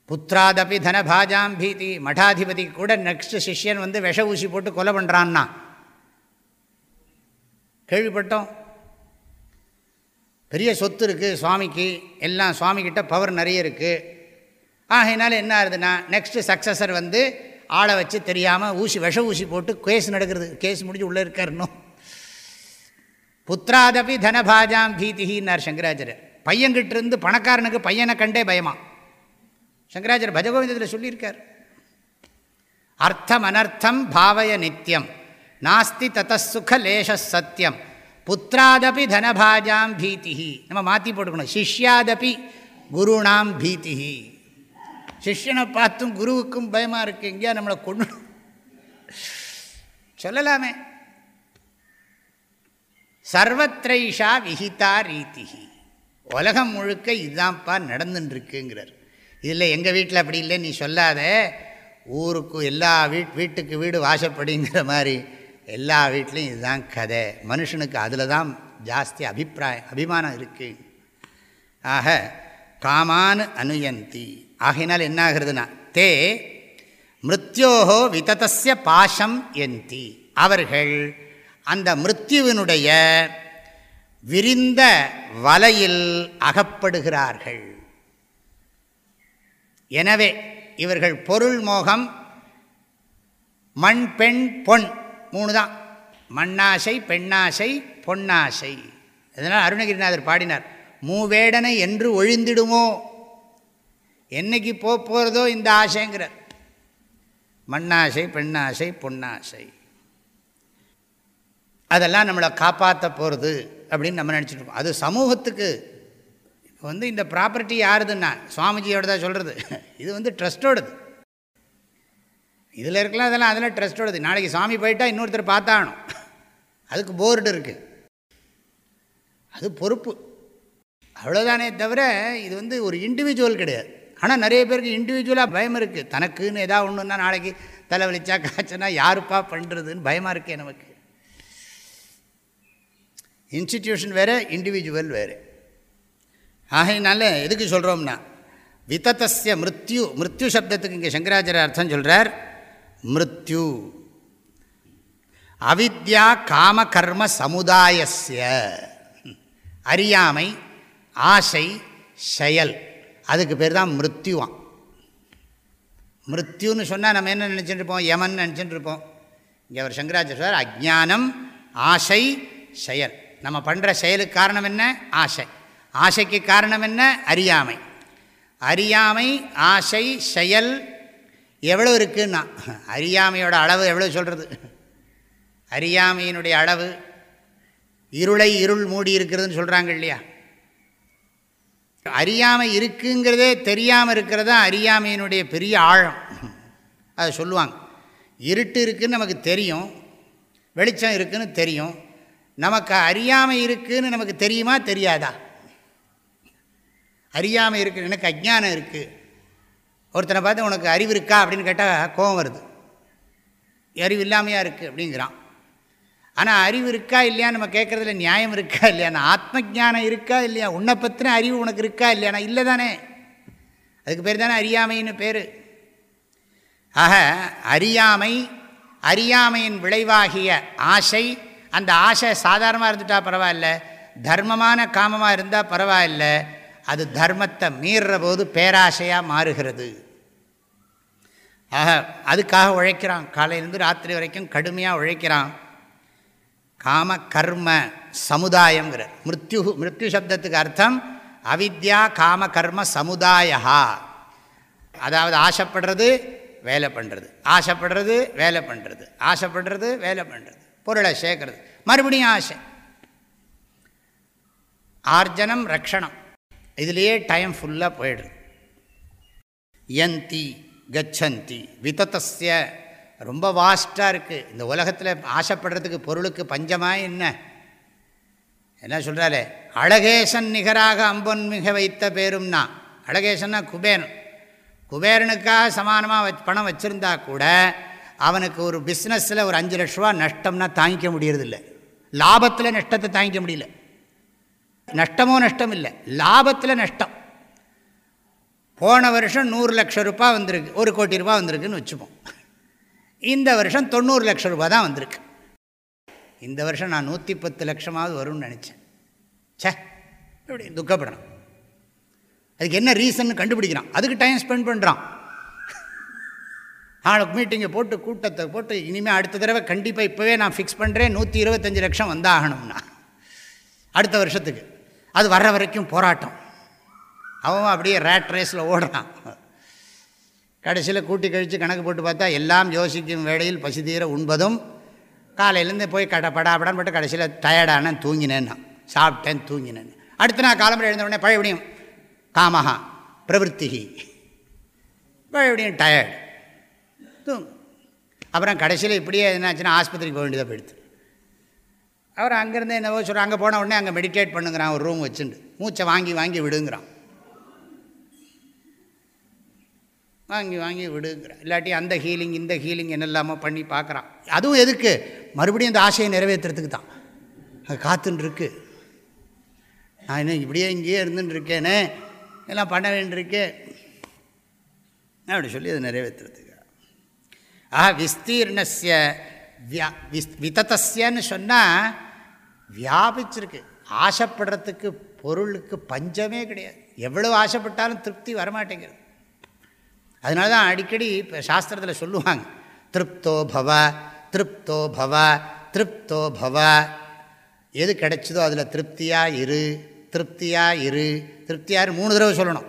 புத்திராதபி தனபாஜாம் பீதி. மடாதிபதி கூட நெக்ஸ்ட் சிஷ்யன் வந்து விஷ ஊசி போட்டு கொலை பண்ணுறான்னா கேள்விப்பட்டோம். பெரிய சொத்து இருக்குது சுவாமிக்கு. எல்லாம் சுவாமிக்கிட்ட பவர் நிறைய இருக்குது ஆகையினால என்ன ஆகுதுன்னா நெக்ஸ்ட்டு சக்ஸஸர் வந்து ஆளை வச்சு தெரியாமல் ஊசி விஷ ஊசி போட்டு கேஸ் நடக்கிறது. கேஸ் முடிஞ்சு உள்ளே இருக்காருன்னும் புத்திராதபி தனபாஜாம் பீதிஹின்னார் சங்கராச்சாரியர். பையன்கிட்ட இருந்து பணக்காரனுக்கு பையனை கண்டே பயமாக சங்கராச்சர் பஜகோவிந்தத்தில் சொல்லியிருக்கார். அர்த்தம் அனர்த்தம் பாவய நித்தியம் நாஸ்தி தத்தசுக சத்தியம் புத்திராதபி தனபாஜாம் பீதி நம்ம மாற்றி போட்டுக்கணும். சிஷ்யாதபி குருணாம் பீதி சிஷ்யனை பார்த்தும் குருவுக்கும் பயமாக இருக்குது எங்கேயா நம்மளை கொண்டு சொல்லலாமே. சர்வத்ரைஷா விஹிதா ரீதி உலகம் முழுக்க இதுதான்ப்பா நடந்துட்டுருக்குங்கிறார் இதில் எங்கள் வீட்டில் அப்படி இல்லை நீ சொல்லாத. ஊருக்கு எல்லா வீட் வீட்டுக்கு வீடு வாசப்படிங்கிற மாதிரி எல்லா வீட்லேயும் இதுதான் கதை. மனுஷனுக்கு அதில் தான் ஜாஸ்தி அபிப்பிராயம் அபிமானம் இருக்குது ஆக காமான் அனுயந்தி. ஆகையினால் என்ன ஆகிறதுனா தே மிருத்யோகோ விததஸ்ய பாஷம் எந்தி. அவர்கள் அந்த மிருத்யுவினுடைய விரிந்த வலையில் அகப்படுகிறார்கள். எனவே இவர்கள் பொருள் மோகம் மண் பெண் பொன் மூணு தான் மண்ணாசை பெண்ணாசை பொன்னாசை. அதனால் அருணகிரிநாதர் பாடினார் மூவேடனை என்று ஒழிந்திடுமோ? என்னைக்கு போக போகிறதோ இந்த ஆசைங்கிறார். மண்ணாசை பெண்ணாசை பொன்னாசை. அதெல்லாம் நம்மளை காப்பாற்ற போகிறது அப்படின்னு நம்ம நினச்சிட்டு இருக்கோம். அது சமூகத்துக்கு வந்து இந்த ப்ராப்பர்ட்டி யாருதுன்னா சுவாமிஜியோட தான் சொல்கிறது இது வந்து ட்ரஸ்ட்டோடது இதில் இருக்கலாம் அதெல்லாம் அதெல்லாம் ட்ரஸ்ட்டோடது நாளைக்கு சாமி போயிட்டால் இன்னொருத்தர் பார்த்தாகணும். அதுக்கு போர்டு இருக்குது அது பொறுப்பு. அவ்வளோதானே தவிர இது வந்து ஒரு இண்டிவிஜுவல் கிடையாது. ஆனால் நிறைய பேருக்கு இண்டிவிஜுவலாக பயம் இருக்குது தனக்குன்னு எதாவது ஒன்றுன்னா நாளைக்கு தலைவலிச்சா காய்ச்சனா யாருப்பா பண்ணுறதுன்னு பயமாக இருக்கே நமக்கு. இன்ஸ்டிடியூஷன் வேறு இண்டிவிஜுவல் வேறு. ஆகையினால எதுக்கு சொல்கிறோம்னா விதத்தஸ்ய மிருத்யு மிருத்யு சப்தத்துக்கு இங்கே சங்கராச்சாரிய அர்த்தம் சொல்கிறார் மிருத்யு. அவித்யா காம கர்ம சமுதாயஸ்ய. அறியாமை ஆசை செயல். அதுக்கு பேர் தான் மிருத்யுவான் மிருத்யுன்னு சொன்னால் நம்ம என்ன நினச்சிட்டு இருப்போம்? யமன் நினச்சிட்டு இருப்போம். இங்கே அவர் சங்கராச்சாரியார் அஜானம் ஆசை செயல். நம்ம பண்ணுற செயலுக்கு காரணம் என்ன? ஆசை. ஆசைக்கு காரணம் என்ன? அறியாமை. அறியாமை ஆசை செயல் எவ்வளோ இருக்குன்னா அறியாமையோட அளவு எவ்வளோ சொல்கிறது அறியாமையினுடைய அளவு இருளை இருள் மூடி இருக்கிறதுன்னு சொல்கிறாங்க இல்லையா? அறியாமை இருக்குங்கிறதே தெரியாமல் இருக்கிறது தான் அறியாமையினுடைய பெரிய ஆழம். அதை சொல்லுவாங்க. இருட்டு இருக்குதுன்னு நமக்கு தெரியும். வெளிச்சம் இருக்குதுன்னு தெரியும். நமக்கு அறியாமை இருக்குதுன்னு நமக்கு தெரியுமா? தெரியாதா? அறியாமை இருக்குது எனக்கு அஜ்ஞானம் இருக்குது ஒருத்தனை பார்த்து உனக்கு அறிவு இருக்கா அப்படின்னு கேட்டால் கோபம் வருது. அறிவு இல்லாமையாக இருக்குது அப்படிங்கிறான். ஆனால் அறிவு இருக்கா இல்லையா நம்ம கேட்குறதுல நியாயம் இருக்கா இல்லையானா ஆத்ம ஜானம் இருக்கா இல்லையா? உன்னை பற்றின அறிவு உனக்கு இருக்கா இல்லையானா இல்லை தானே. அதுக்கு பேர் தானே அறியாமைன்னு பேர். ஆக அறியாமை அறியாமையின் விளைவாகிய ஆசை அந்த ஆசை சாதாரணமாக இருந்துட்டால் பரவாயில்ல. தர்மமான காமமாக இருந்தால் பரவாயில்ல. அது தர்மத்தை மீறுற போது பேராசையாக மாறுகிறது. ஆக அதுக்காக உழைக்கிறான். காலையிலேருந்து ராத்திரி வரைக்கும் கடுமையாக உழைக்கிறான். காம கர்ம சமுதாயங்கிற மிருத்யு மிருத்யு சப்தத்துக்கு அர்த்தம் அவித்யா காம கர்ம சமுதாயா அதாவது ஆசைப்படுறது வேலை பண்ணுறது ஆசைப்படுறது வேலை பண்ணுறது ஆசைப்படுறது வேலை பண்ணுறது பொருளை சேர்க்கறது. மறுபடியும் ஆசை. ஆர்ஜனம் ரக்ஷணம். இதுலேயே டைம் ஃபுல்லாக போயிடுது. யந்தி கச்சந்தி விதத்தஸ்ய ரொம்ப வாஸ்ட்டாக இருக்குது இந்த உலகத்தில் ஆசைப்படுறதுக்கு பொருளுக்கு பஞ்சமாக என்ன? என்ன சொல்கிறாலே அழகேசன் நிகராக அம்பன் மிக வைத்த பேரும்னா அழகேசன்னா குபேரன். குபேரனுக்காக சமானமாக வச் பணம் வச்சுருந்தா கூட அவனுக்கு ஒரு பிஸ்னஸில் ஒரு அஞ்சு லட்ச ரூபா நஷ்டம்னா தாங்கிக்க முடியறதில்ல. லாபத்தில் நஷ்டத்தை தாங்கிக்க முடியல. நஷ்டமோ நஷ்டம் இல்லை லாபத்தில் நஷ்டம். போன வருஷம் நூறு லட்சம் ரூபா வந்திருக்கு. ஒரு கோடி ரூபா வந்திருக்குன்னு வச்சுப்போம். இந்த வருஷம் தொண்ணூறு லட்சம் ரூபா தான் வந்திருக்கு. இந்த வருஷம் நான் நூற்றி பத்து லட்சமாவது வரும்னு நினச்சேன். சே இப்படி துக்கப்படணும். அதுக்கு என்ன ரீசன் கண்டுபிடிக்கிறான். அதுக்கு டைம் ஸ்பெண்ட் பண்ணுறான் நாளைக்கு மீட்டிங்கை போட்டு கூட்டத்தை போட்டு இனிமேல் அடுத்த தடவை கண்டிப்பாக இப்போவே நான் ஃபிக்ஸ் பண்ணுறேன் நூற்றி இருபத்தஞ்சி லட்சம் வந்தாகணும்னா. அடுத்த வருஷத்துக்கு. அது வர்ற வரைக்கும் போராட்டம். அவன் அப்படியே ரேட் ரேஸில் ஓடுறான். கடைசியில் கூட்டி கழித்து கணக்கு போட்டு பார்த்தா எல்லாம் யோசிக்கும் வேளையில் பசி தீர உண்பதும் காலையிலேருந்து போய் கட படாபடான்னு போட்டு கடைசியில் டயர்டானேன் தூங்கினேன்னா சாப்பிட்டேன் தூங்கினேன். அடுத்து நான் காலம்பரை எழுந்தவுடனே பழையபடியும் காமஹா பிரவருத்திகி. பழையபடியும் டயர்டு தூங்கு அப்புறம் கடைசியில் இப்படியே என்னாச்சுன்னா ஆஸ்பத்திரிக்கு போக வேண்டியதாக போயிடுது. அவர் அங்கேருந்து என்னவோ சொல்கிறார் அங்கே போன உடனே அங்கே மெடிடேட் பண்ணுங்கிறான் ஒரு ரூம் வச்சுட்டு மூச்சை வாங்கி வாங்கி விடுங்கிறான். வாங்கி வாங்கி விடுங்கிறான். இல்லாட்டி அந்த ஹீலிங் இந்த ஹீலிங் என்னெல்லாமோ பண்ணி பார்க்குறான். அதுவும் எதுக்கு? மறுபடியும் அந்த ஆசையை நிறைவேற்றுறதுக்கு தான். அது காத்துன்ருக்கு நான் என்ன இப்படியே இங்கேயே இருந்துட்டுருக்கேனே எல்லாம் பண்ண வேண்டியிருக்கே. அப்படி சொல்லி அதை நிறைவேற்றுறதுக்கு ஆஹா விஸ்தீர்ணஸ்ய வியா விஸ் விதத்தஸ்யன்னு சொன்னால் வியாபிச்சிருக்கு. ஆசைப்படுறதுக்கு பொருளுக்கு பஞ்சமே கிடையாது. எவ்வளோ ஆசைப்பட்டாலும் திருப்தி வரமாட்டேங்கிறது அதனால தான் அடிக்கடி இப்போ சாஸ்திரத்தில் சொல்லுவாங்க. திருப்தோ பவ திருப்தோ பவ திருப்தோ பவ. எது கிடைச்சதோ அதில் திருப்தியாக இரு திருப்தியாக இரு. திருப்தியாக மூணு தடவை சொல்லணும்.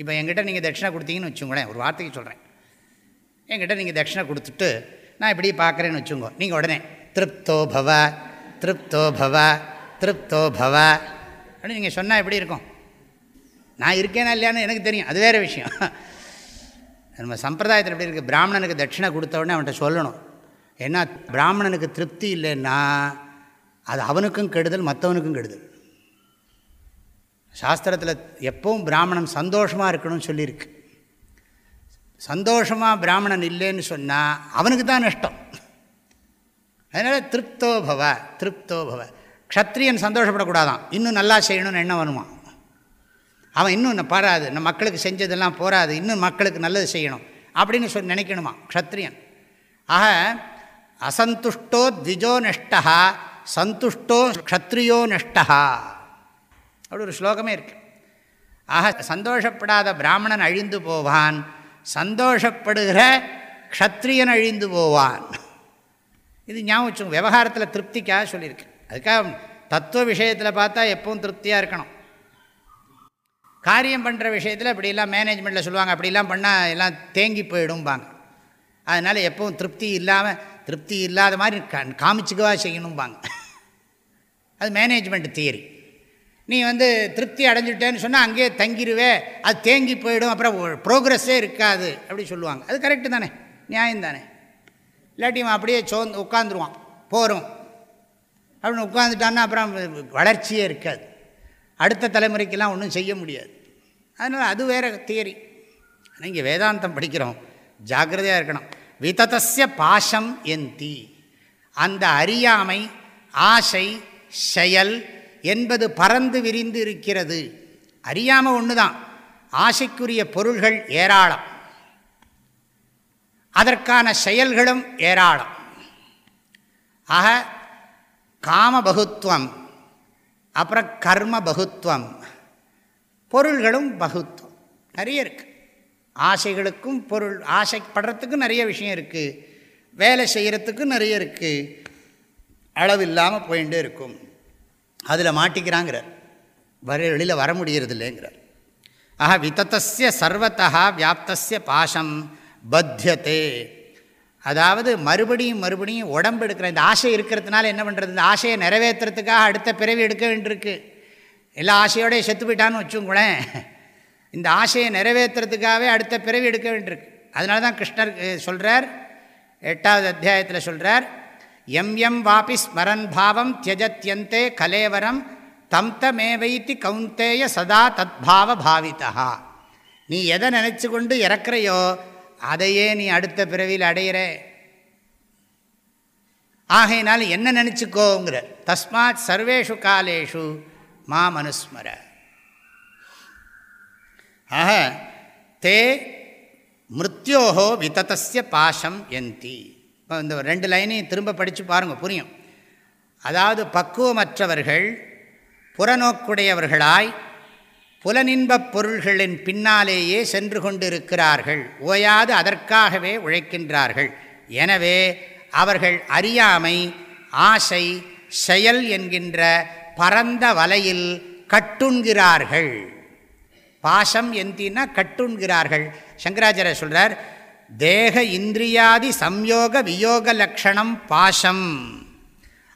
இப்போ என்கிட்ட நீங்கள் தட்சிணா கொடுத்தீங்கன்னு வச்சுங்களேன் ஒரு வார்த்தைக்கு சொல்கிறேன் என்கிட்ட நீங்கள் தட்சிணா கொடுத்துட்டு நான் இப்படி பார்க்குறேன்னு வச்சுங்கோ நீங்கள் உடனே திருப்தோ பவ திருப்தோ பவ திருப்தோ பவ. அப்படின்னு நீங்கள் சொன்னால் எப்படி இருக்கும்? நான் இருக்கேனா இல்லையான்னு எனக்கு தெரியும். அது வேறு விஷயம். நம்ம சம்பிரதாயத்தில் எப்படி இருக்குது பிராமணனுக்கு தட்சிணை கொடுத்த உடனே அவன்கிட்ட சொல்லணும். ஏன்னா பிராமணனுக்கு திருப்தி இல்லைன்னா அது அவனுக்கும் கெடுதல் மற்றவனுக்கும் கெடுதல். சாஸ்திரத்தில் எப்பவும் பிராமணன் சந்தோஷமாக இருக்கணும்னு சொல்லியிருக்கு. சந்தோஷமாக பிராமணன் இல்லைன்னு சொன்னால் அவனுக்கு தான் நஷ்டம். அதனால் திருப்தோ பவ திருப்தோ பவ. க்ஷத்ரியன் சந்தோஷப்படக்கூடாதான். இன்னும் நல்லா செய்யணும்னு எண்ணம் வருவான் அவன் இன்னும் பாராது. நம்ம மக்களுக்கு செஞ்சதெல்லாம் போராது. இன்னும் மக்களுக்கு நல்லது செய்யணும். அப்படின்னு சொல்லி நினைக்கணுமா? க்ஷத்ரியன் ஆக அசந்துஷ்டோ த்விஜோ நஷ்டா சந்துஷ்டோ க்ஷத்ரியோ நஷ்டா அப்படி ஒரு ஸ்லோகமே இருக்கு. ஆக சந்தோஷப்படாத பிராமணன் அழிந்து போவான். சந்தோஷப்படுகிற க்ஷத்ரியன் அழிந்து போவான். இது ஞாபகம் விவகாரத்தில் திருப்திக்காக சொல்லியிருக்கு. அதுக்காக தத்துவ விஷயத்தில் பார்த்தா எப்பவும் திருப்தியாக இருக்கணும். காரியம் பண்ணுற விஷயத்தில் இப்படிலாம் மேனேஜ்மெண்ட்டில் சொல்லுவாங்க. அப்படிலாம் பண்ணால் எல்லாம் தேங்கி போயிடும்பாங்க. அதனால் எப்பவும் திருப்தி இல்லாமல் திருப்தி இல்லாத மாதிரி காமிச்சுக்கவா செய்யணும்பாங்க. அது மேனேஜ்மெண்ட் தியரி நீ வந்து திருப்தி அடைஞ்சிட்டேன்னு சொன்னால் அங்கேயே தங்கிடுவே அது தேங்கி போயிடும் அப்புறம் ப்ரோக்ரஸ்ஸே இருக்காது அப்படி சொல்லுவாங்க. அது கரெக்டு தானே? நியாயம் தானே இல்லாட்டி அப்படியே சோர்ந்து உட்காந்துருவான் போகிறோம் அப்படின்னு உட்காந்துட்டான்னா அப்புறம் வளர்ச்சியே இருக்காது. அடுத்த தலைமுறைக்கெல்லாம் ஒன்றும் செய்ய முடியாது. அதனால் அது வேறு தியரி ஆனால் இங்கே வேதாந்தம் படிக்கிறோம். ஜாக்கிரதையாக இருக்கணும். விததசிய பாஷம் எந்தி. அந்த அறியாமை ஆசை செயல் என்பது பறந்து விரிந்து இருக்கிறது. அறியாமல் ஒன்று தான் ஆசைக்குரிய பொருள்கள் ஏராளம். அதற்கான செயல்களும் ஏராளம். ஆக காம பகுத்துவம் அப்புறம் கர்ம பகுத்துவம் பொருள்களும் பகுத்துவம். நிறைய இருக்குது ஆசைகளுக்கும் பொருள் ஆசைப்படுறதுக்கும் நிறைய விஷயம் இருக்குது வேலை செய்கிறதுக்கும் நிறைய இருக்குது அளவில்லாமல் போயிட்டே இருக்கும். அதில் மாட்டிக்கிறாங்கிறார். வர வெளியில் வர முடிகிறது இல்லைங்கிறார் ஆஹா வித்தத்தஸ்ய சர்வத்தா வியாப்தசிய பாசம் பத்தியத்தே அதாவது மறுபடியும் மறுபடியும் உடம்பு எடுக்கிற இந்த ஆசை இருக்கிறதுனால என்ன பண்ணுறது இந்த ஆசையை நிறைவேற்றுறதுக்காக அடுத்த பிறவி எடுக்க வேண்டியிருக்கு. எல்லா ஆசையோடய செத்து போயிட்டான்னு வச்சுங்களேன் இந்த ஆசையை நிறைவேற்றுறதுக்காகவே அடுத்த பிறவி எடுக்க வேண்டியிருக்கு. அதனால தான் கிருஷ்ணர் சொல்கிறார் எட்டாவது அத்தியாயத்தில் சொல்கிறார் எம் எம் வாபி ஸ்மரன் பாவம் தியஜத்தியந்தே கலேவரம் தம் தமேவைத்தி கவுந்தேய சதா தத்பாவ பாவிதா நீ எதை நினச்சி கொண்டு இறக்குறையோ அதையே நீ அடுத்த பிறவியில் அடையிற. ஆகையினால் என்ன நினச்சிக்கோங்கிற. தஸ்மாத் சர்வேஷு காலேஷு மா மனுஸ்மர ஆக தே மிருத்யோகோ விதத்தஸ்ய பாஷம் எந்தி. இப்போ இந்த ரெண்டு லைனையும் திரும்ப படித்து பாருங்கள் புரியும். அதாவது பக்குவமற்றவர்கள் புறநோக்குடையவர்களாய் புலனின்பப் பொருள்களின் பின்னாலேயே சென்று கொண்டிருக்கிறார்கள். ஓயாது அதற்காகவே உழைக்கின்றார்கள். எனவே அவர்கள் அறியாமை ஆசை செயல் என்கின்ற பரந்த வலையில் கட்டுண்கிறார்கள். பாசம் எந்தினா கட்டுண்கிறார்கள். சங்கராச்சாரிய சொல்கிறார் தேக இந்திரியாதி சம்யோக வியோக லக்ஷணம் பாசம்.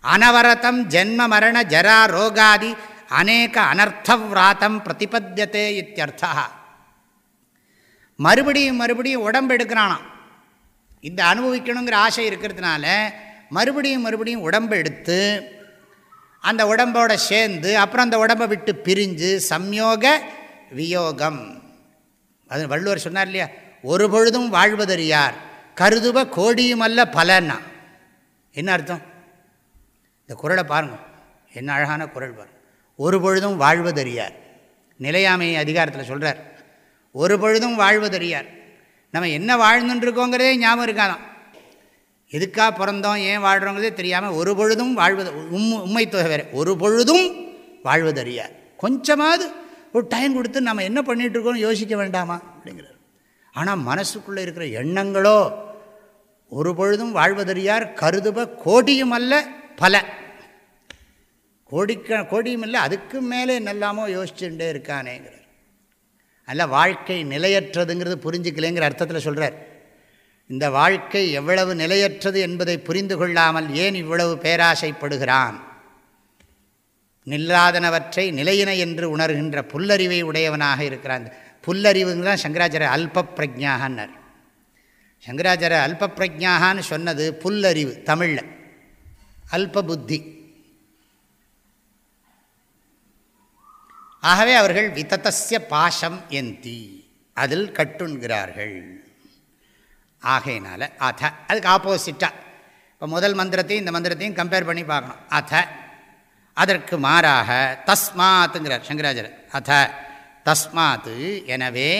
அனவரதம் ஜென்ம மரண ஜரா ரோகாதி அநேக அனர்த்தவிராத்தம் பிரதிபத்தியதே இத்தியர்த்தா. மறுபடியும் மறுபடியும் உடம்பு எடுக்கிறானாம். இந்த அனுபவிக்கணுங்கிற ஆசை இருக்கிறதுனால மறுபடியும் மறுபடியும் உடம்பு எடுத்து அந்த உடம்போட சேர்ந்து அப்புறம் அந்த உடம்பை விட்டு பிரிஞ்சு சம்யோக வியோகம். அது வள்ளுவர் சொன்னார் இல்லையா? ஒரு பொழுதும் வாழ்வதறியார். கருதுவ கோடியுமல்ல பலன்னா. என்ன அர்த்தம்? இந்த குரலை பாருங்கள் என்ன அழகான குரல் பாருங்கள் ஒரு பொழுதும் வாழ்வதறியார். நிலையாமை அதிகாரத்தில் சொல்கிறார் ஒரு பொழுதும் வாழ்வதறியார். நம்ம என்ன வாழ்ந்துட்டுருக்கோங்கிறதே ஞாபகம் இருக்காதான். எதுக்காக பிறந்தோம் ஏன் வாழ்கிறோங்கிறதே தெரியாமல் ஒரு பொழுதும் வாழ்வது உம் உண்மை தொகை வேறு. ஒரு பொழுதும் வாழ்வதறியார். கொஞ்சமாவது ஒரு டைம் கொடுத்து நம்ம என்ன பண்ணிகிட்ருக்கோம் யோசிக்க வேண்டாமா? அப்படிங்கிறார். ஆனால் மனசுக்குள்ளே இருக்கிற எண்ணங்களோ ஒரு பொழுதும் வாழ்வதறியார் கருதுப கோடியும் அல்ல பல. கோடிக்க கோடியும் இல்லை அதுக்கு மேலே நல்லாமோ யோசிச்சுட்டே இருக்கானேங்கிறார். அல்ல வாழ்க்கை நிலையற்றதுங்கிறது புரிஞ்சுக்கலேங்கிற அர்த்தத்தில் சொல்கிறார் இந்த வாழ்க்கை எவ்வளவு நிலையற்றது என்பதை புரிந்து கொள்ளாமல் ஏன் இவ்வளவு பேராசைப்படுகிறான்? நில்லாதனவற்றை நிலையின என்று உணர்கின்ற புல்லறிவை உடையவனாக இருக்கிறான். புல்லறிவுங்கிறதான் சங்கராச்சார அல்ப பிரஜாகன்னர் சங்கராச்சார அல்ப பிரஜாகான்னு சொன்னது புல்லறிவு தமிழில். அல்ப புத்தி ஆகவே அவர்கள் வித்தத்தசிய பாஷம் எந்தி அதில் கட்டுண்கிறார்கள். ஆகையினால அத அதுக்கு ஆப்போசிட்டாக இப்போ முதல் மந்திரத்தையும் இந்த மந்திரத்தையும் கம்பேர் பண்ணி பார்க்கணும். அத அதற்கு மாறாக தஸ்மாத்துங்கிறார் சங்கராஜர் அத தஸ்மாத்து எனவே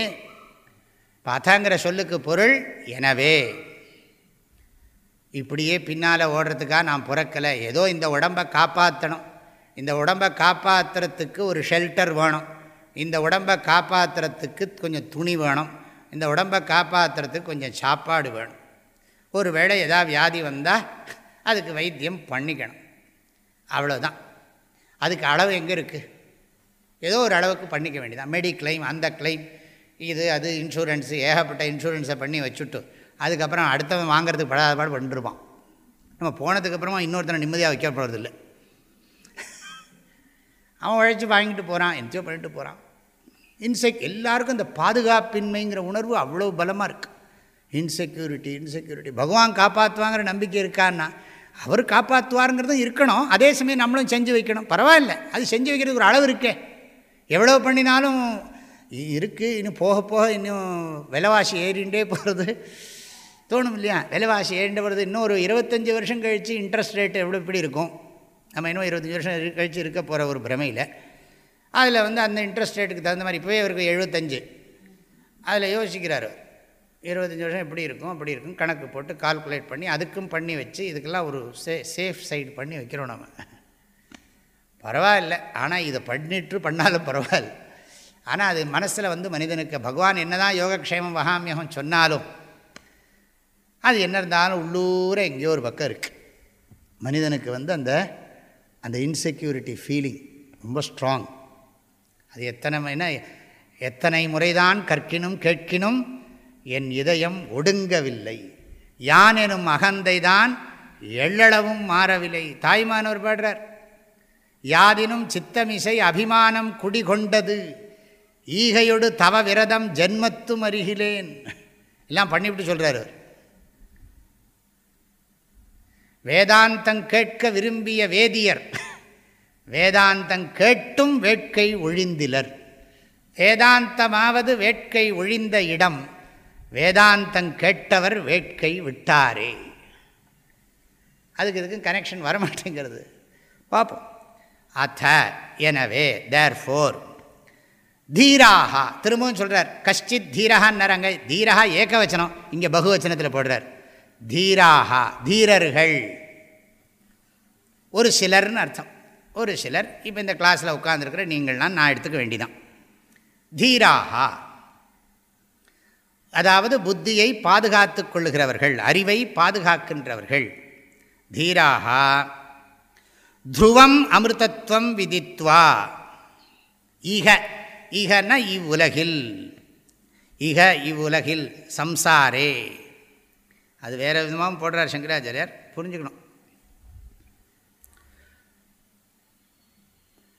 பதங்கிற சொல்லுக்கு பொருள் எனவே. இப்படியே பின்னால் ஓடுறதுக்காக நான் பிறக்கலை ஏதோ இந்த உடம்பை காப்பாற்றணும் இந்த உடம்பை காப்பாற்றுறதுக்கு ஒரு ஷெல்டர் வேணும். இந்த உடம்பை காப்பாற்றுறதுக்கு கொஞ்சம் துணி வேணும். இந்த உடம்பை காப்பாற்றுறதுக்கு கொஞ்சம் சாப்பாடு வேணும். ஒரு வேளை எதாவது வியாதி வந்தால் அதுக்கு வைத்தியம் பண்ணிக்கணும். அவ்வளோதான் அதுக்கு அளவு எங்கே இருக்குது ஏதோ ஒரு அளவுக்கு பண்ணிக்க வேண்டியதான் மெடி கிளைம் அந்த கிளைம் இது அது இன்சூரன்ஸு ஏகப்பட்ட இன்சூரன்ஸை பண்ணி வச்சுட்டு அதுக்கப்புறம் அடுத்தவன் வாங்கிறதுக்கு படாத பாடு பண்ணிருப்பான். நம்ம போனதுக்கப்புறமா இன்னொருத்தனை நிம்மதியாக வைக்க போகிறதில்லை அவன் உழைச்சி வாங்கிட்டு போகிறான் என்ஜோ பண்ணிட்டு போகிறான் இன்செக் எல்லாருக்கும் இந்த பாதுகாப்பின்மைங்கிற உணர்வு அவ்வளோ பலமாக இருக்குது இன்செக்யூரிட்டி இன்செக்யூரிட்டி பகவான் காப்பாற்றுவாங்கிற நம்பிக்கை இருக்கான்னா அவர் காப்பாற்றுவாருங்கிறதும் இருக்கணும். அதே சமயம் நம்மளும் செஞ்சு வைக்கணும். பரவாயில்ல. அது செஞ்சு வைக்கிறதுக்கு ஒரு அளவு இருக்கே. எவ்வளோ பண்ணினாலும் இருக்குது இன்னும் போக போக இன்னும் விலைவாசி ஏறிண்டே போகிறது தோணும் இல்லையா? விலைவாசி ஏறிண்டு வருது இன்னும் ஒரு இருபத்தஞ்சி வருஷம் கழித்து இன்ட்ரெஸ்ட் ரேட்டு எவ்வளோ இப்படி இருக்கும்? நம்ம இன்னும் இருபத்தஞ்சி வருஷம் கழித்து இருக்க போகிற ஒரு பிரமையில் அதில் வந்து அந்த இன்ட்ரெஸ்ட் ரேட்டுக்கு தகுந்த மாதிரி இப்போவே இவருக்கு எழுபத்தஞ்சு. அதில் யோசிக்கிறார் இருபத்தஞ்சி வருஷம் எப்படி இருக்கும் அப்படி இருக்கும் கணக்கு போட்டு கால்குலேட் பண்ணி அதுக்கும் பண்ணி வச்சு இதுக்கெல்லாம் ஒரு சே சேஃப் சைடு பண்ணி வைக்கிறோம் நம்ம பரவாயில்ல ஆனால் இதை பண்ணிட்டு பண்ணாலும் பரவாயில்ல. ஆனால் அது மனசில் வந்து மனிதனுக்கு பகவான் என்ன தான் யோகக்ஷேமம் வகாமியகம் சொன்னாலும் அது என்ன இருந்தாலும் உள்ளூர எங்கேயோ ஒரு பக்கம் இருக்குது மனிதனுக்கு வந்து அந்த அந்த இன்செக்யூரிட்டி ஃபீலிங் ரொம்ப ஸ்ட்ராங் அது எத்தனை என்ன எத்தனை முறைதான் கற்கினும் கேட்கினும் என் இதயம் ஒடுங்கவில்லை. யான் எனும் அகந்தை தான் எள்ளளவும் மாறவில்லை. தாய்மானவர் பாடுறார் யாதினும் சித்தமிசை அபிமானம் குடிகொண்டது. ஈகையொடு தவ விரதம் ஜென்மத்தும் அருகிலேன். எல்லாம் பண்ணிவிட்டு சொல்கிறார் வேதாந்தம் கேட்க விரும்பிய வேதியர். வேதாந்தம் கேட்டும் வேட்கை ஒழிந்திலர். வேதாந்தமாவது வேட்கை ஒழிந்த இடம். வேதாந்தம் கேட்டவர் வேட்கை விட்டாரே. அதுக்கு இதுக்கும் கனெக்ஷன் வரமாட்டேங்கிறது. பார்ப்போம் அத்த எனவே தேர் ஃபோர் தீராகா திரும்பவும் சொல்கிறார் கஷ்டித் தீரகான்னறாங்க தீரகா ஏகவச்சனம். இங்கே பகுவச்சனத்தில் போடுறார். தீராகா தீரர்கள். ஒரு சிலர்னு அர்த்தம். ஒரு சிலர் இப்போ இந்த கிளாஸில் உட்காந்துருக்கிற நீங்கள்லாம் நான் எடுத்துக்க வேண்டிதான். தீராகா. அதாவது புத்தியை பாதுகாத்து கொள்ளுகிறவர்கள் அறிவை பாதுகாக்கின்றவர்கள். தீராகா. துருவம் அமிர்தத்வம் விதித்வா. ஈக ஈகன்னா இவ்வுலகில். இக இவ்வுலகில் சம்சாரே. அது வேறு விதமாகவும் போடுறார் சங்கராச்சாரியார். புரிஞ்சுக்கணும்.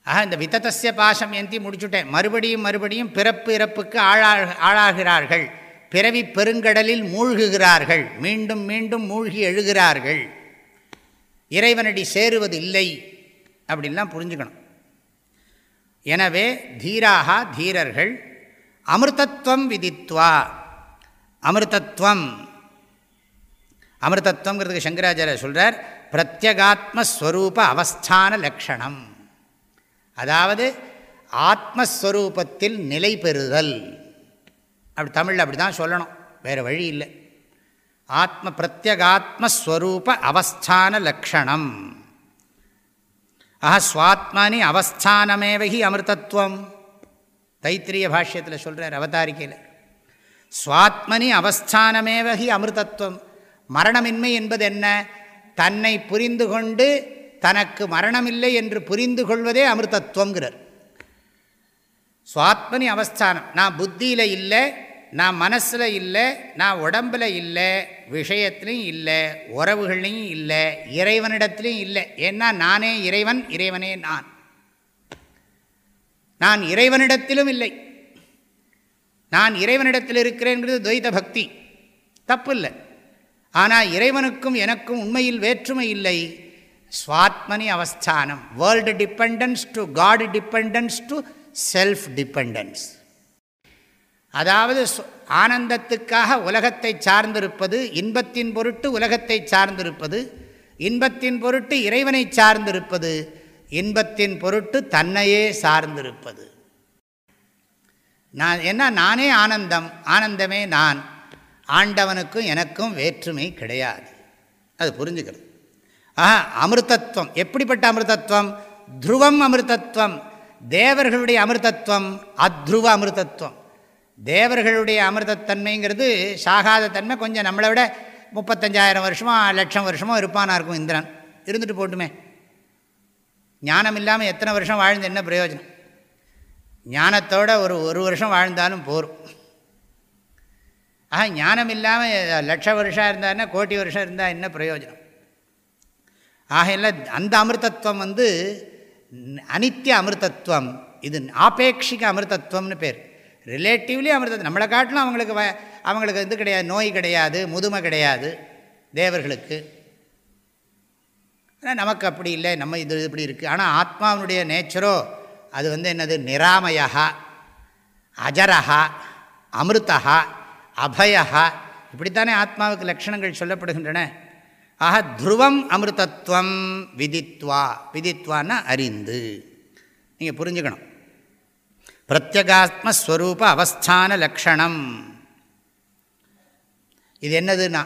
ஆக இந்த வித்தத்திய பாசம் எந்தி முடிச்சுட்டேன். மறுபடியும் மறுபடியும் பிறப்பு இறப்புக்கு ஆளா ஆளாகிறார்கள். பிறவி பெருங்கடலில் மூழ்குகிறார்கள். மீண்டும் மீண்டும் மூழ்கி எழுகிறார்கள். இறைவனடி சேருவது இல்லை அப்படின்லாம் புரிஞ்சுக்கணும். எனவே தீராக தீரர்கள் அமிர்தத்வம் விதித்வா. அமிர்தத்வம் அமிர்தத்வங்கிறதுக்கு சங்கராச்சாரிய சொல்கிறார் பிரத்யகாத்மஸ்வரூப அவஸ்தான லக்ஷணம். அதாவது ஆத்மஸ்வரூபத்தில் நிலை பெறுதல். அப்படி தமிழில் அப்படி தான் சொல்லணும் வேறு வழி இல்லை. ஆத்ம பிரத்யகாத்மஸ்வரூப அவஸ்தான லக்ஷணம். ஆஹா சுவாத்மானி அவஸ்தானமேவகி அமிர்தத்துவம். தைத்திரிய பாஷ்யத்தில் சொல்கிறார் அவதாரிக்கையில். சுவாத்மனி அவஸ்தானமேவகி அமிர்தத்துவம். மரணமின்மை என்பது என்ன? தன்னை புரிந்து கொண்டு தனக்கு மரணமில்லை என்று புரிந்து கொள்வதே அமிர்தத்துவங்கிறார். சுவாத்மனி அவஸ்தானம். நான் புத்தியில் இல்லை நான் மனசில் இல்லை நான் உடம்பில் இல்லை விஷயத்துலேயும் இல்லை உறவுகள்லையும் இல்லை இறைவனிடத்துலையும் இல்லை. ஏன்னா நானே இறைவன் இறைவனே நான். நான் இறைவனிடத்திலும் இல்லை. நான் இறைவனிடத்தில் இருக்கிறேங்கிறது துவைத பக்தி. தப்பு இல்லை. ஆனால் இறைவனுக்கும் எனக்கும் உண்மையில் வேற்றுமை இல்லை. ஸ்வாத்மனி அவஸ்தானம். World dependence to God dependence to self dependence அதாவது ஆனந்தத்துக்காக உலகத்தை சார்ந்திருப்பது இன்பத்தின் பொருட்டு உலகத்தை சார்ந்திருப்பது இன்பத்தின் பொருட்டு இறைவனை சார்ந்திருப்பது இன்பத்தின் பொருட்டு தன்னையே சார்ந்திருப்பது. நான் என்ன நானே ஆனந்தம் ஆனந்தமே நான். ஆண்டவனுக்கும் எனக்கும் வேற்றுமை கிடையாது. அது புரிஞ்சுக்கிறது. ஆஹா அமிர்தத்வம் எப்படிப்பட்ட அமிர்தத்வம் துருவம் அமிர்தத்வம் தேவர்களுடைய அமிர்தத்வம் அத்ருவ அமிர்தத்வம் தேவர்களுடைய அமிர்தத்தன்மைங்கிறது சாகாத தன்மை. கொஞ்சம் நம்மளை விட முப்பத்தஞ்சாயிரம் வருஷமோ லட்சம் வருஷமோ இருப்பானா இருக்கும் இந்திரன். இருந்துட்டு போட்டுமே. ஞானம் இல்லாமல் எத்தனை வருஷம் வாழ்ந்து என்ன பிரயோஜனம்? ஞானத்தோட ஒரு ஒரு வருஷம் வாழ்ந்தாலும் போகும் ஆக ஞானம் இல்லாமல் லட்ச வருஷம் இருந்தாருன்னா கோட்டி வருஷம் இருந்தால் என்ன பிரயோஜனம்? ஆகையில் அந்த அமிர்தத்துவம் வந்து அனித்திய அமிர்தத்துவம். இது ஆபேட்சிக அமிர்தத்துவம்னு பேர். ரிலேட்டிவ்லி அமிர்தம் நம்மளை காட்டிலும் அவங்களுக்கு அவங்களுக்கு இது கிடையாது நோய் கிடையாது முதுமை கிடையாது தேவர்களுக்கு. ஆனால் நமக்கு அப்படி இல்லை நம்ம இது இப்படி இருக்குது ஆனால் ஆத்மாவினுடைய நேச்சரோ அது வந்து என்னது? நிராமயா அஜரஹா அமிர்தா அபயா இப்படித்தானே ஆத்மாவுக்கு லட்சணங்கள் சொல்லப்படுகின்றன. ஆக துருவம் அமிர்தத்துவம் விதித்வா. விதித்வான்னா அறிந்து. நீங்கள் புரிஞ்சுக்கணும். பிரத்யகாத்மஸ்வரூப அவஸ்தான லக்ஷணம். இது என்னதுன்னா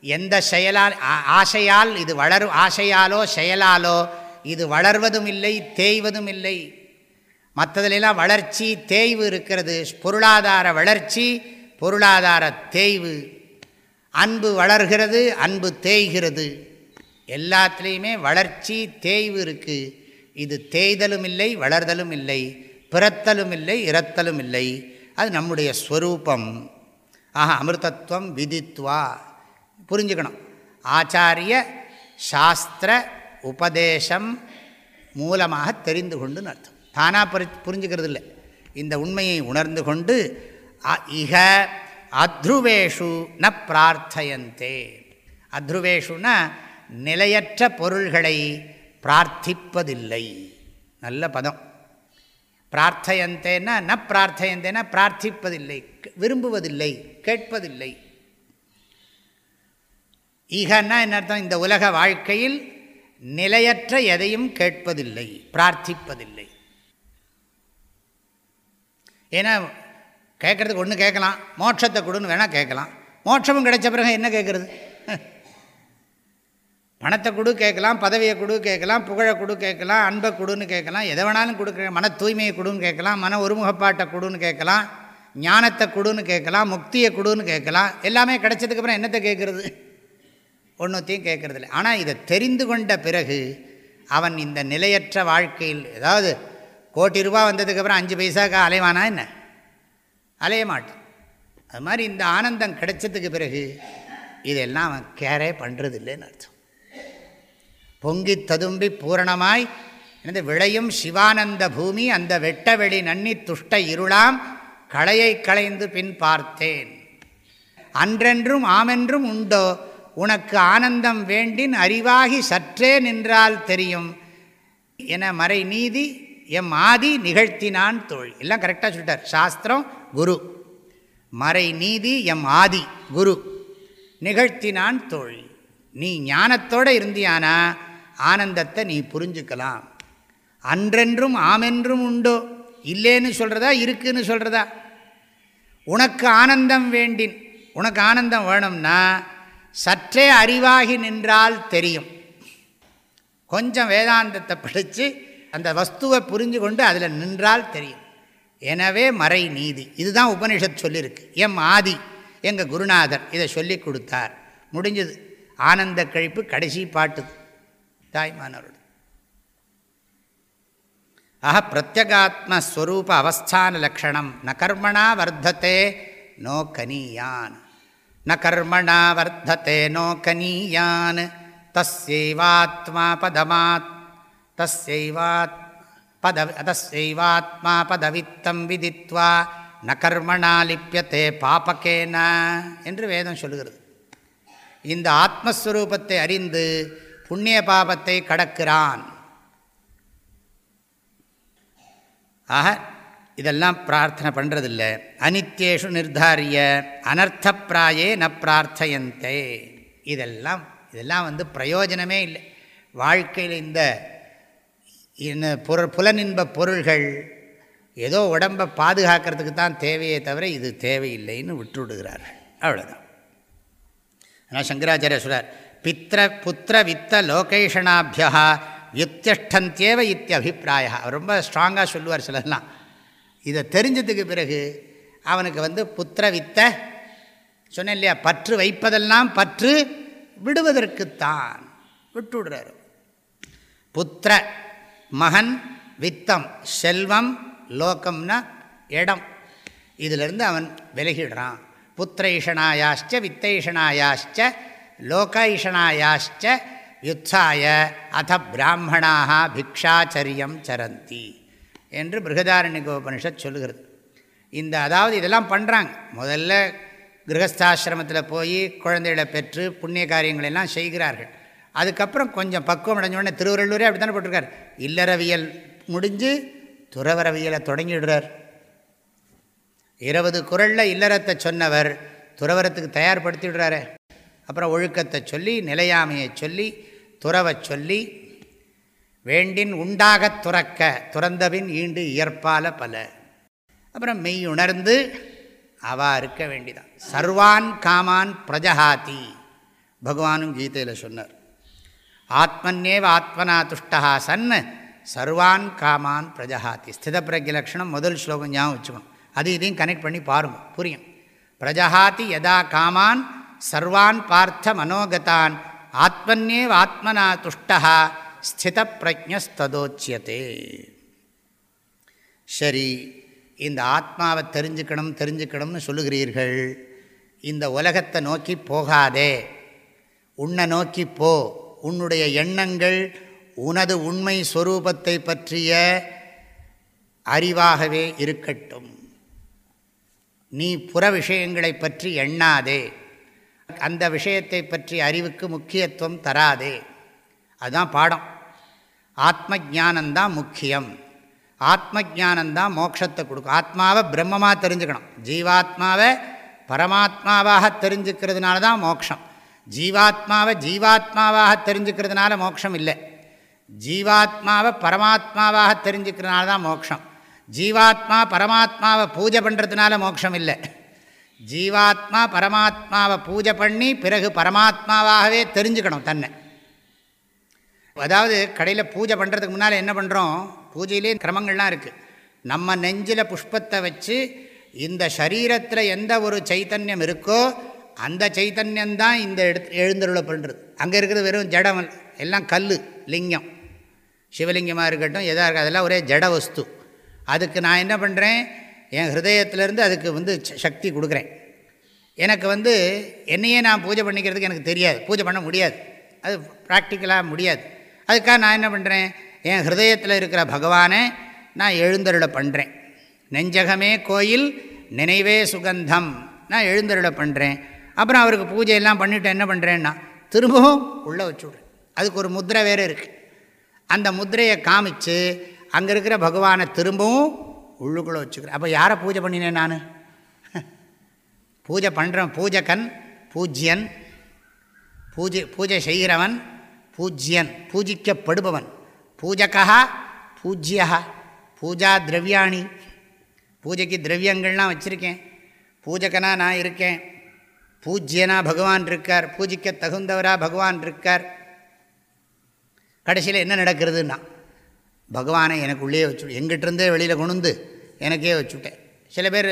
எந்த செயலால் ஆசையால் இது வளர் ஆசையாலோ செயலாலோ இது வளர்வதும் இல்லை தேய்வதும் இல்லை. மற்றதுலாம் வளர்ச்சி தேய்வு இருக்கிறது. பொருளாதார வளர்ச்சி பொருளாதார தேய்வு. அன்பு வளர்கிறது அன்பு தேய்கிறது. எல்லாத்துலேயுமே வளர்ச்சி தேய்வு இருக்குது இது தேய்தலும் இல்லை வளர்தலும் இல்லை பிறத்தலும் இல்லை இறத்தலும் இல்லை. அது நம்முடைய ஸ்வரூபம். ஆஹா அமிர்தத்துவம் விதித்வா. புரிஞ்சுக்கணும். ஆச்சாரிய சாஸ்திர உபதேசம் மூலமாக தெரிந்து கொண்டுன்னு அர்த்தம். தானாக புரி புரிஞ்சுக்கிறது இல்லை இந்த உண்மையை உணர்ந்து கொண்டு இக அத்ருவேஷு ந பிரார்த்தையந்தே. அத்ருவேஷுனா நிலையற்ற பொருள்களை பிரார்த்திப்பதில்லை. நல்ல பதம். பிரார்த்தையந்தேன்னா ந பிரார்த்தையந்தேன்னா பிரார்த்திப்பதில்லை. விரும்புவதில்லை கேட்பதில்லை. ஈகன்னா என்ன அர்த்தம்? இந்த உலக வாழ்க்கையில் நிலையற்ற எதையும் கேட்பதில்லை பிரார்த்திப்பதில்லை. ஏன்னா கேட்குறதுக்கு ஒன்று கேட்கலாம். மோட்சத்தை கொடுன்னு வேணால் கேட்கலாம். மோட்சமும் கிடைச்ச பிறகு என்ன கேட்குறது? பணத்தை கொடு கேட்கலாம் பதவியை கொடு கேட்கலாம் புகழை கொடு கேட்கலாம் அன்பை கொடுன்னு கேட்கலாம். எதை வேணாலும் கொடுக்க மன தூய்மையை கொடுன்னு கேட்கலாம் மன ஒருமுகப்பாட்டை கொடுன்னு கேட்கலாம் ஞானத்தை கொடுன்னு கேட்கலாம் முக்தியை கொடுன்னு கேட்கலாம். எல்லாமே கிடைச்சதுக்கப்புறம் என்னத்தை கேட்குறது? ஒன்றுத்தையும் கேட்குறதில்ல. ஆனால் இதை தெரிந்து கொண்ட பிறகு அவன் இந்த நிலையற்ற வாழ்க்கையில் ஏதாவது கோட்டி ரூபா வந்ததுக்கப்புறம் அஞ்சு பைசாக்கா அலைவானா என்ன? அலைய மாட்டான். அது மாதிரி இந்த ஆனந்தம் கிடைச்சதுக்கு பிறகு இதெல்லாம் அவன் கேரே பண்ணுறதில்லைன்னு அர்த்தம். பொங்கி ததும்பி பூரணமாய் எனது விளையும் சிவானந்த பூமி அந்த வெட்டவெளி நன்னி துஷ்ட இருளாம் களையை களைந்து பின் பார்த்தேன். அன்றென்றும் ஆமென்றும் உண்டோ? உனக்கு ஆனந்தம் வேண்டின் அறிவாகி சற்றே நின்றால் தெரியும். என மறை நீதி எம் ஆதி நிகழ்த்தினான் தோழி. எல்லாம் கரெக்டாக சொல்லிட்டார். சாஸ்திரம் குரு. மறை நீதி எம் ஆதி குரு. நிகழ்த்தினான் தோழி. நீ ஞானத்தோடு இருந்தியானா? ஆனந்தத்தை நீ புரிஞ்சுக்கலாம். அன்றென்றும் ஆமென்றும் உண்டோ? இல்லைன்னு சொல்கிறதா இருக்குன்னு சொல்கிறதா உனக்கு ஆனந்தம் வேண்டின். உனக்கு ஆனந்தம் வேணும்னா சற்றே அறிவாகி நின்றால் தெரியும். கொஞ்சம் வேதாந்தத்தை படித்து அந்த வஸ்துவை புரிஞ்சு கொண்டு அதில் நின்றால் தெரியும். எனவே மறை நீதி. இதுதான் உபனிஷத் சொல்லியிருக்கு எம் ஆதி எங்கள் குருநாதர் இதை சொல்லி கொடுத்தார். முடிஞ்சது. ஆனந்த கழிப்பு கடைசி பாட்டு. தாய்மானவரோடு. ஆஹ பிரத்யகாத்மஸ்வரூப அவஸ்தான லக்ஷணம். ந கர்மணா வர்த்தத்தை நோ ந கர்மணா வர்த்தத்தை நோ கனியான். தஸ்யைவாத்மா பதமாத் தஸ்யைவாத் பத தஸ்யைவாத்மா பதவித்தம் விதித்வா ந கர்மணா லிப்பியத்தே பாபக்கேன என்று வேதம் சொல்கிறது இந்த ஆத்மஸ்வரூபத்தை அறிந்து புண்ணிய பாபத்தை கடக்கிறான். ஆக இதெல்லாம் பிரார்த்தனை பண்ணுறதில்லை அனித்யேஷு நிர்தாரிய அனர்த்தப்பிராயே ந பிரார்த்தையந்தே. இதெல்லாம் இதெல்லாம் வந்து பிரயோஜனமே இல்லை. வாழ்க்கையில் இந்த என்ன பொருள் புலனின்ப பொருள்கள் ஏதோ உடம்பை பாதுகாக்கிறதுக்கு தான் தேவையே தவிர இது தேவையில்லைன்னு விட்டுவிடுகிறார்கள். அவ்வளோதான் ஆனால் சங்கராச்சாரிய சொல்கிறார் பித்திர புத்திர வித்த லோகேஷனாபியா வித்தியஷ்டந்தேவ இத்தியபிப்பிராய. அவர் ரொம்ப ஸ்ட்ராங்காக சொல்லுவார் சிலர்லாம். இதை தெரிஞ்சதுக்கு பிறகு அவனுக்கு வந்து புத்திர வித்த சொன்னேன் இல்லையா பற்று வைப்பதெல்லாம் பற்று விடுவதற்குத்தான் விட்டு விடுறாரு புத்திர மகன் வித்தம் செல்வம் லோகம்னா இடம். இதிலிருந்து அவன் விலகிடுறான். புத்திரைஷனாயாச்ச வித்தைஷனாயாச்ச லோகைஷனாயாச்ச யுத்தாய அத பிராமணாக பிக்ஷாச்சரியம் சரந்தி என்று பிருகதாரண்யகோபனிஷத் சொல்லுகிறது. இந்த அதாவது இதெல்லாம் பண்ணுறாங்க முதல்ல கிரகஸ்தாசிரமத்தில் போய் குழந்தைகளை பெற்று புண்ணிய காரியங்களெல்லாம் செய்கிறார்கள். அதுக்கப்புறம் கொஞ்சம் பக்குவம் அடைஞ்சோடனே திருவள்ளூரே அப்படி தானே போட்டிருக்கார். இல்லறவியல் முடிஞ்சு துறவரவியலை தொடங்கிடுறார். இருபது குரலில் இல்லறத்தை சொன்னவர் துறவரத்துக்கு தயார்படுத்திடுறாரு. அப்புறம் ஒழுக்கத்தை சொல்லி நிலையாமையை சொல்லி துறவை சொல்லி வேண்டின் உண்டாகத் துறக்க துறந்தபின் ஈண்டு இயற்பால பல. அப்புறம் மெய் உணர்ந்து அவா இருக்க வேண்டிதான். சர்வான் காமான் பிரஜஹாதி. பகவானும் கீதையில் சொன்னார். ஆத்மன்னேவ ஆத்மனா துஷ்டா சன் சர்வான் காமான் பிரஜஹாத்தி ஸ்தித பிரஜ லக்ஷணம் முதல் ஸ்லோகம் ஞாபகம் வச்சுக்கணும். அது இதையும் கனெக்ட் பண்ணி பாருங்கள் புரியும். பிரஜஹாதி யதா காமான் சர்வான் பார்த்த மனோகதான். ஆத்மன்னேவ ஆத்மனா துஷ்டா ஸ்தித பிரஜஸ்ததோச்சியதே சரி இந்த ஆத்மாவை தெரிஞ்சுக்கணும் தெரிஞ்சுக்கணும்னு சொல்லுகிறீர்கள். இந்த உலகத்தை நோக்கி போகாதே. உன்னை நோக்கி போ. உன்னுடைய எண்ணங்கள் உனது உண்மை ஸ்வரூபத்தை பற்றிய அறிவாகவே இருக்கட்டும். நீ புற விஷயங்களை பற்றி எண்ணாதே. அந்த விஷயத்தை பற்றி அறிவுக்கு முக்கியத்துவம் தராதே. அதுதான் பாடம். ஆத்ம ஜானந்தான் முக்கியம். ஆத்ம ஜானந்தான் மோட்சத்தை கொடுக்கும். ஆத்மாவை பிரம்மமாக தெரிஞ்சுக்கணும். ஜீவாத்மாவை பரமாத்மாவாக தெரிஞ்சுக்கிறதுனால தான் மோட்சம். ஜீவாத்மாவை ஜீவாத்மாவாக தெரிஞ்சுக்கிறதுனால மோட்சம் இல்லை. ஜீவாத்மாவை பரமாத்மாவாக தெரிஞ்சுக்கிறதுனால தான் மோட்சம். ஜீவாத்மா பரமாத்மாவை பூஜை பண்ணுறதுனால மோட்சம் இல்லை. ஜீவாத்மா பரமாத்மாவை பூஜை பண்ணி பிறகு பரமாத்மாவாகவே தெரிஞ்சுக்கணும் தன்னை. அதாவது கடையில் பூஜை பண்ணுறதுக்கு முன்னால் என்ன பண்ணுறோம் பூஜையிலே கிரமங்கள்லாம் இருக்குது நம்ம நெஞ்சில் புஷ்பத்தை வச்சு இந்த சரீரத்தில் எந்த ஒரு சைத்தன்யம் இருக்கோ அந்த சைத்தன்யந்தான் இந்த எடுத்து எழுந்தருளை பண்ணுறது அங்கே இருக்கிறது வெறும் ஜடம் எல்லாம் கல் லிங்கம். சிவலிங்கமாக இருக்கட்டும் எதாக இருக்குது அதெல்லாம் ஒரே ஜட வஸ்து. அதுக்கு நான் என்ன பண்ணுறேன் என் ஹிருதயத்திலேருந்து அதுக்கு வந்து சக்தி கொடுக்குறேன். எனக்கு வந்து என்னையே நான் பூஜை பண்ணிக்கிறதுக்கு எனக்கு தெரியாது. பூஜை பண்ண முடியாது. அது ப்ராக்டிக்கலாக முடியாது. அதுக்காக நான் என்ன பண்ணுறேன் என் ஹிருதயத்தில் இருக்கிற பகவானை நான் எழுந்தருளை பண்ணுறேன் நெஞ்சகமே கோயில் நினைவே சுகந்தம். நான் எழுந்தருளை பண்ணுறேன் அப்புறம் அவருக்கு பூஜையெல்லாம் பண்ணிவிட்டு என்ன பண்ணுறேன்னா திரும்பவும் உள்ளே வச்சுட்றேன். அதுக்கு ஒரு முத்திரை வேறு இருக்குது அந்த முத்திரையை காமிச்சு அங்கே இருக்கிற பகவானை திரும்பவும் உள்ளுக்குள்ளே வச்சுக்கிறேன். அப்போ யாரை பூஜை பண்ணினேன் நான்? பூஜை பண்ணுறேன் பூஜகன் பூஜ்யன் பூஜை பூஜை செய்கிறவன் பூஜ்யன் பூஜிக்கப்படுபவன். பூஜகா பூஜ்யா பூஜா திரவியாணி. பூஜைக்கு திரவியங்கள்லாம் வச்சுருக்கேன். பூஜகனாக நான் இருக்கேன். பூஜ்யனாக பகவான் இருக்கார் பூஜிக்க தகுந்தவராக பகவான் இருக்கார். கடைசியில் என்ன நடக்கிறதுன்னா பகவானை எனக்கு உள்ளே வச்சு எங்கிட்டிருந்தே வெளியில் கொண்டு எனக்கே வச்சுட்டேன். சில பேர்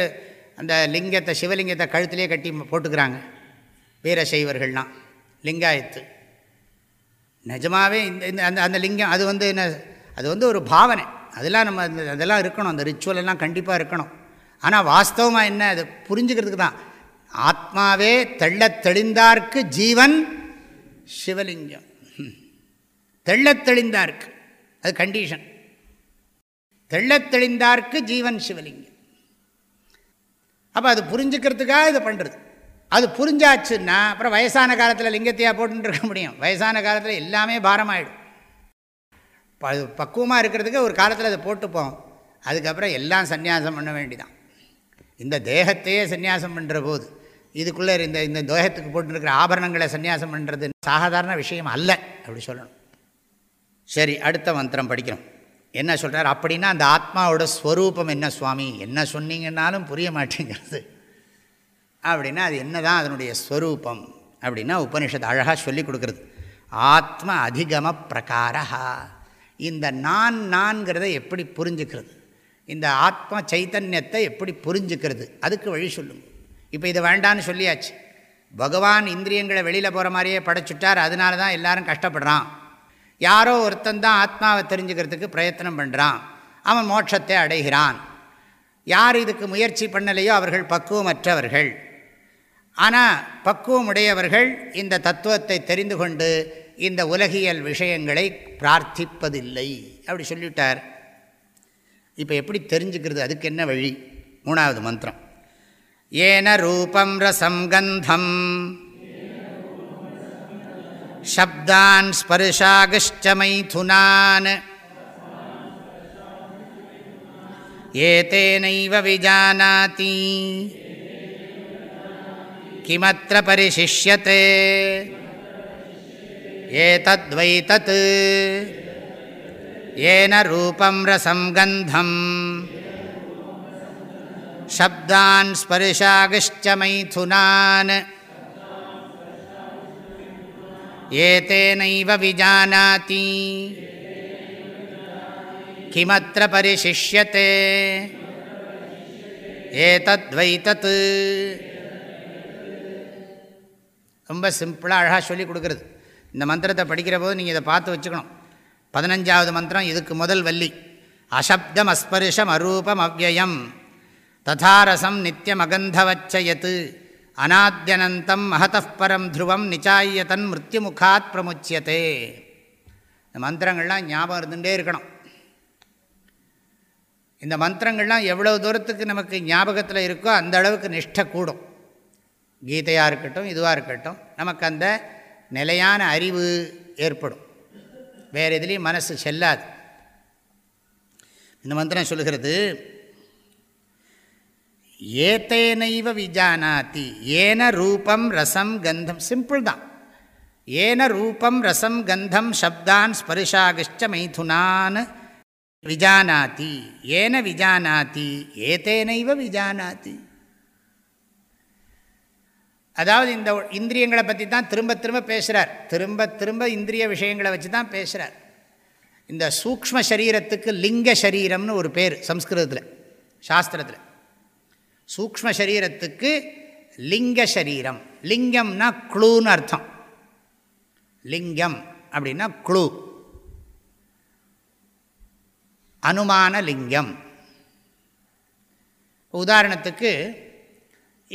அந்த லிங்கத்தை சிவலிங்கத்தை கழுத்திலே கட்டி போட்டுக்கிறாங்க வீரசைவர்கள்லாம் லிங்காயத்து. நிஜமாகவே இந்த இந்த அந்த அந்த லிங்கம் அது வந்து என்ன அது வந்து ஒரு பாவனை. அதெல்லாம் நம்ம அதெல்லாம் இருக்கணும் அந்த ரிச்சுவல் எல்லாம் கண்டிப்பாக இருக்கணும். ஆனால் வாஸ்தவமாக என்ன அது புரிஞ்சுக்கிறதுக்கு தான். ஆத்மாவே தெள்ளத் தெளிந்தார்க்கு ஜீவன் சிவலிங்கம். தெள்ளத் தெளிந்தார்க்கு. அது கண்டிஷன் தெள்ளத் தெளிந்தார்க்கு ஜீவன் சிவலிங்கம். அப்போ அது புரிஞ்சுக்கிறதுக்காக இதை பண்ணுறது அது புரிஞ்சாச்சுன்னா அப்புறம் வயசான காலத்தில் லிங்கத்தையாக போட்டுருக்க முடியும். வயசான காலத்தில் எல்லாமே பாரமாயிடும். அது பக்குவமாக இருக்கிறதுக்கு ஒரு காலத்தில் அதை போட்டுப்போம். அதுக்கப்புறம் எல்லாம் சந்நியாசம் பண்ண வேண்டிதான். இந்த தேகத்தையே சந்நியாசம் பண்ணுற போது இதுக்குள்ளே இந்த இந்த தேகத்துக்கு போட்டுருக்கிற ஆபரணங்களை சந்நியாசம் பண்ணுறது சாதாரண விஷயம் அல்ல அப்படி சொல்லணும். சரி அடுத்த மந்திரம் படிக்கணும் என்ன சொல்கிறார் அப்படின்னா அந்த ஆத்மாவோட ஸ்வரூபம் என்ன சுவாமி? என்ன சொன்னீங்கன்னாலும் புரிய மாட்டேங்கிறது. அப்படின்னா அது என்ன தான் அதனுடைய ஸ்வரூபம்? அப்படின்னா உபனிஷத்து அழகாக சொல்லி கொடுக்குறது. ஆத்ம அதிகம பிரகாரா இந்த நான் நான்கிறத எப்படி புரிஞ்சுக்கிறது? இந்த ஆத்ம சைத்தன்யத்தை எப்படி புரிஞ்சுக்கிறது? அதுக்கு வழி சொல்லுங்க. இப்போ இதை வேண்டான்னு சொல்லியாச்சு. பகவான் இந்திரியங்களை வெளியில் போகிற மாதிரியே படைச்சுட்டார் அதனால தான் எல்லோரும் கஷ்டப்படுறான். யாரோ ஒருத்தன் தான் ஆத்மாவை தெரிஞ்சுக்கிறதுக்கு பிரயத்தனம் பண்ணுறான் அவன் மோட்சத்தை அடைகிறான். யார் இதுக்கு முயற்சி பண்ணலையோ அவர்கள் பக்குவமற்றவர்கள். ஆனால் பக்குவம் உடையவர்கள் இந்த தத்துவத்தை தெரிந்து கொண்டு இந்த உலகியல் விஷயங்களை பிரார்த்திப்பதில்லை அப்படி சொல்லிவிட்டார். இப்போ எப்படி தெரிஞ்சுக்கிறது? அதுக்கு என்ன வழி? மூணாவது மந்திரம். येन रूपं रसं गन्धम् शब्दान् स्पर्शागश्च मैथुनान् एतेनैव विजानाति किमत्र परिशिष्यते एतद्वै तत् येन रूपं रसं गन्धम् शब्दान् स्पर्शागश्च मैथुनान् ஏதேனைவ விஜானாதி கிமத்திர பரிசிஷ்யத்தே ஏதத்வை தத் ரொம்ப சிம்பிளாக அழகாக சொல்லி கொடுக்குறது இந்த மந்திரத்தை படிக்கிற போது நீங்கள் இதை பார்த்து வச்சுக்கணும் பதினஞ்சாவது மந்திரம் இதுக்கு முதல் வள்ளி அசப்தம் அஸ்பர்ஷம் அரூபம் அவ்வயம் ததாரசம் நித்தியமகந்தவச்சயத்து அநாத்தியனந்தம் மகத்தப்பரம் துருவம் நிச்சாயத்தன் மிருத்யுமுகாத் பிரமுச்சியத்தே இந்த மந்திரங்கள்லாம் ஞாபகம் இருந்துகிட்டே இருக்கணும். இந்த மந்திரங்கள்லாம் எவ்வளோ தூரத்துக்கு நமக்கு ஞாபகத்தில் இருக்கோ அந்த அளவுக்கு நிஷ்டை கூடும். கீதையாக இருக்கட்டும் இதுவாக இருக்கட்டும் நமக்கு அந்த நிலையான அறிவு ஏற்படும். வேறு எதுலேயும் மனசு செல்லாது. இந்த மந்திரம் சொல்லுகிறது ஏத்தேனைவ விஜானாதி ஏன ரூபம் ரசம் கந்தம் சிம்பிள் தான். ஏன ரூபம் ரசம் கந்தம் சப்தான் ஸ்பரிஷாகிஷ்ட மைதுனான் விஜானாதி ஏன விஜானாதி ஏத்தேனைவ விஜானாதி. அதாவது இந்த இந்திரியங்களை பற்றி தான் திரும்ப திரும்ப பேசுகிறார் திரும்ப திரும்ப இந்திரிய விஷயங்களை வச்சு தான் பேசுகிறார் இந்த சூக்ம சரீரத்துக்கு லிங்க சரீரம்னு ஒரு பேர் சம்ஸ்கிருதத்தில் சாஸ்திரத்தில். சூக்ம சரீரத்துக்கு லிங்க சரீரம் லிங்கம்னா க்ளூன்னு அர்த்தம். லிங்கம் அப்படின்னா க்ளூ அனுமான லிங்கம் உதாரணத்துக்கு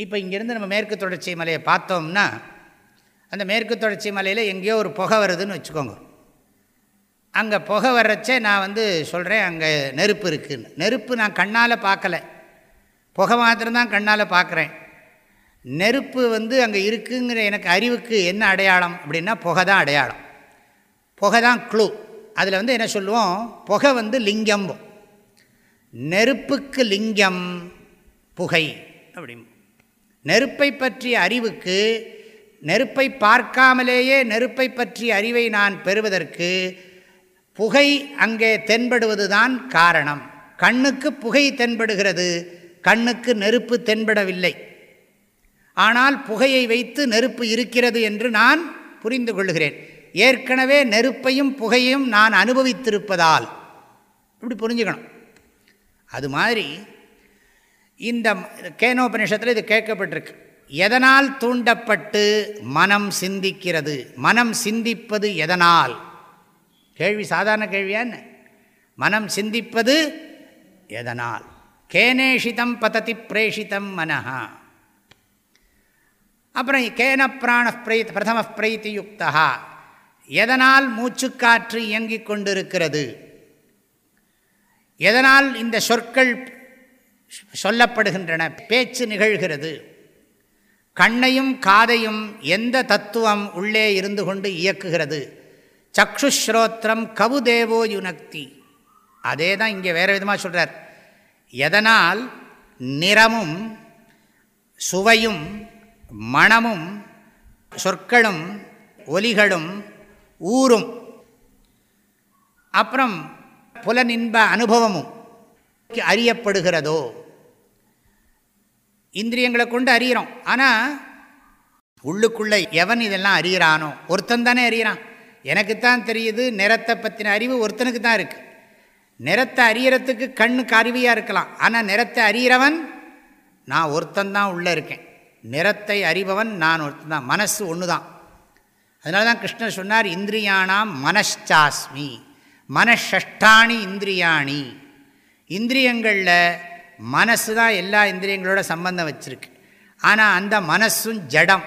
இப்போ இங்கேருந்து நம்ம மேற்கு தொடர்ச்சி மலையை பார்த்தோம்னா அந்த மேற்கு தொடர்ச்சி மலையில் எங்கேயோ ஒரு புகை வருதுன்னு வச்சுக்கோங்க. அங்கே புகை வர்றச்சே நான் வந்து சொல்கிறேன் அங்கே நெருப்பு இருக்குதுன்னு நெருப்பு நான் கண்ணால் பார்க்கலை. புகை மாத்திரம்தான் கண்ணால் பார்க்குறேன். நெருப்பு வந்து அங்கே இருக்குங்கிற எனக்கு அறிவுக்கு என்ன அடையாளம் அப்படின்னா புகை தான் அடையாளம். புகை தான் க்ளூ அதில் வந்து என்ன சொல்லுவோம்? புகை வந்து லிங்கம். நெருப்புக்கு லிங்கம் புகை அப்படி நெருப்பை பற்றிய அறிவுக்கு நெருப்பை பார்க்காமலேயே நெருப்பை பற்றிய அறிவை நான் பெறுவதற்கு புகை அங்கே தென்படுவது தான் காரணம். கண்ணுக்கு புகை தென்படுகிறது. கண்ணுக்கு நெருப்பு தென்படவில்லை. ஆனால் புகையை வைத்து நெருப்பு இருக்கிறது என்று நான் புரிந்து கொள்கிறேன். ஏற்கனவே நெருப்பையும் புகையும் நான் அனுபவித்திருப்பதால். இப்படி புரிஞ்சுக்கணும். அது மாதிரி இந்த கேனோபனிஷத்தில் இது கேட்கப்பட்டிருக்கு. எதனால் தூண்டப்பட்டு மனம் சிந்திக்கிறது? மனம் சிந்திப்பது எதனால்? கேள்வி சாதாரண கேள்வியான்னு மனம் சிந்திப்பது எதனால்? கேனேஷிதம் பததி பிரேஷிதம் மனஹா. அப்புறம் கேன பிராண பிரை பிரதம பிரைத்தி யுக்தா எதனால் மூச்சுக்காற்று இயங்கிக் கொண்டிருக்கிறது? எதனால் இந்த சொற்கள் சொல்லப்படுகின்றன? பேச்சு நிகழ்கிறது. கண்ணையும் காதையும் எந்த தத்துவம் உள்ளே இருந்து கொண்டு இயக்குகிறது? சக்ஷுஸ்ரோத்திரம் கவுதேவோ யுனக்தி. அதே தான் இங்கே வேறு விதமாக சொல்கிறார் எதனால் நிறமும் சுவையும் மணமும் சொற்களும் ஒலிகளும் ஊரும் அப்புறம் புலனின்ப அனுபவமும் அறியப்படுகிறதோ? இந்திரியங்களை கொண்டு அறிகிறோம் ஆனால் உள்ளுக்குள்ளே எவன் இதெல்லாம் அறிகிறானோ ஒருத்தன் தானே அறிகிறான் எனக்குத்தான் தெரியுது நிறத்தை பற்றின அறிவு ஒருத்தனுக்கு தான் இருக்குது நிறத்தை அறியறத்துக்கு கண்ணுக்கு கருவியாக இருக்கலாம். ஆனால் நிறத்தை அறிகிறவன் நான் ஒருத்தந்தான் உள்ளே இருக்கேன். நிறத்தை அறிபவன் நான் ஒருத்தன் தான். மனசு ஒன்று தான் அதனால தான் கிருஷ்ணர் சொன்னார் இந்திரியானாம் மனஷாஸ்மி மனஷஷ்டானி இந்திரியாணி. இந்திரியங்களில் மனசு தான் எல்லா இந்திரியங்களோட சம்பந்தம் வச்சுருக்கு. ஆனால் அந்த மனசும் ஜடம்.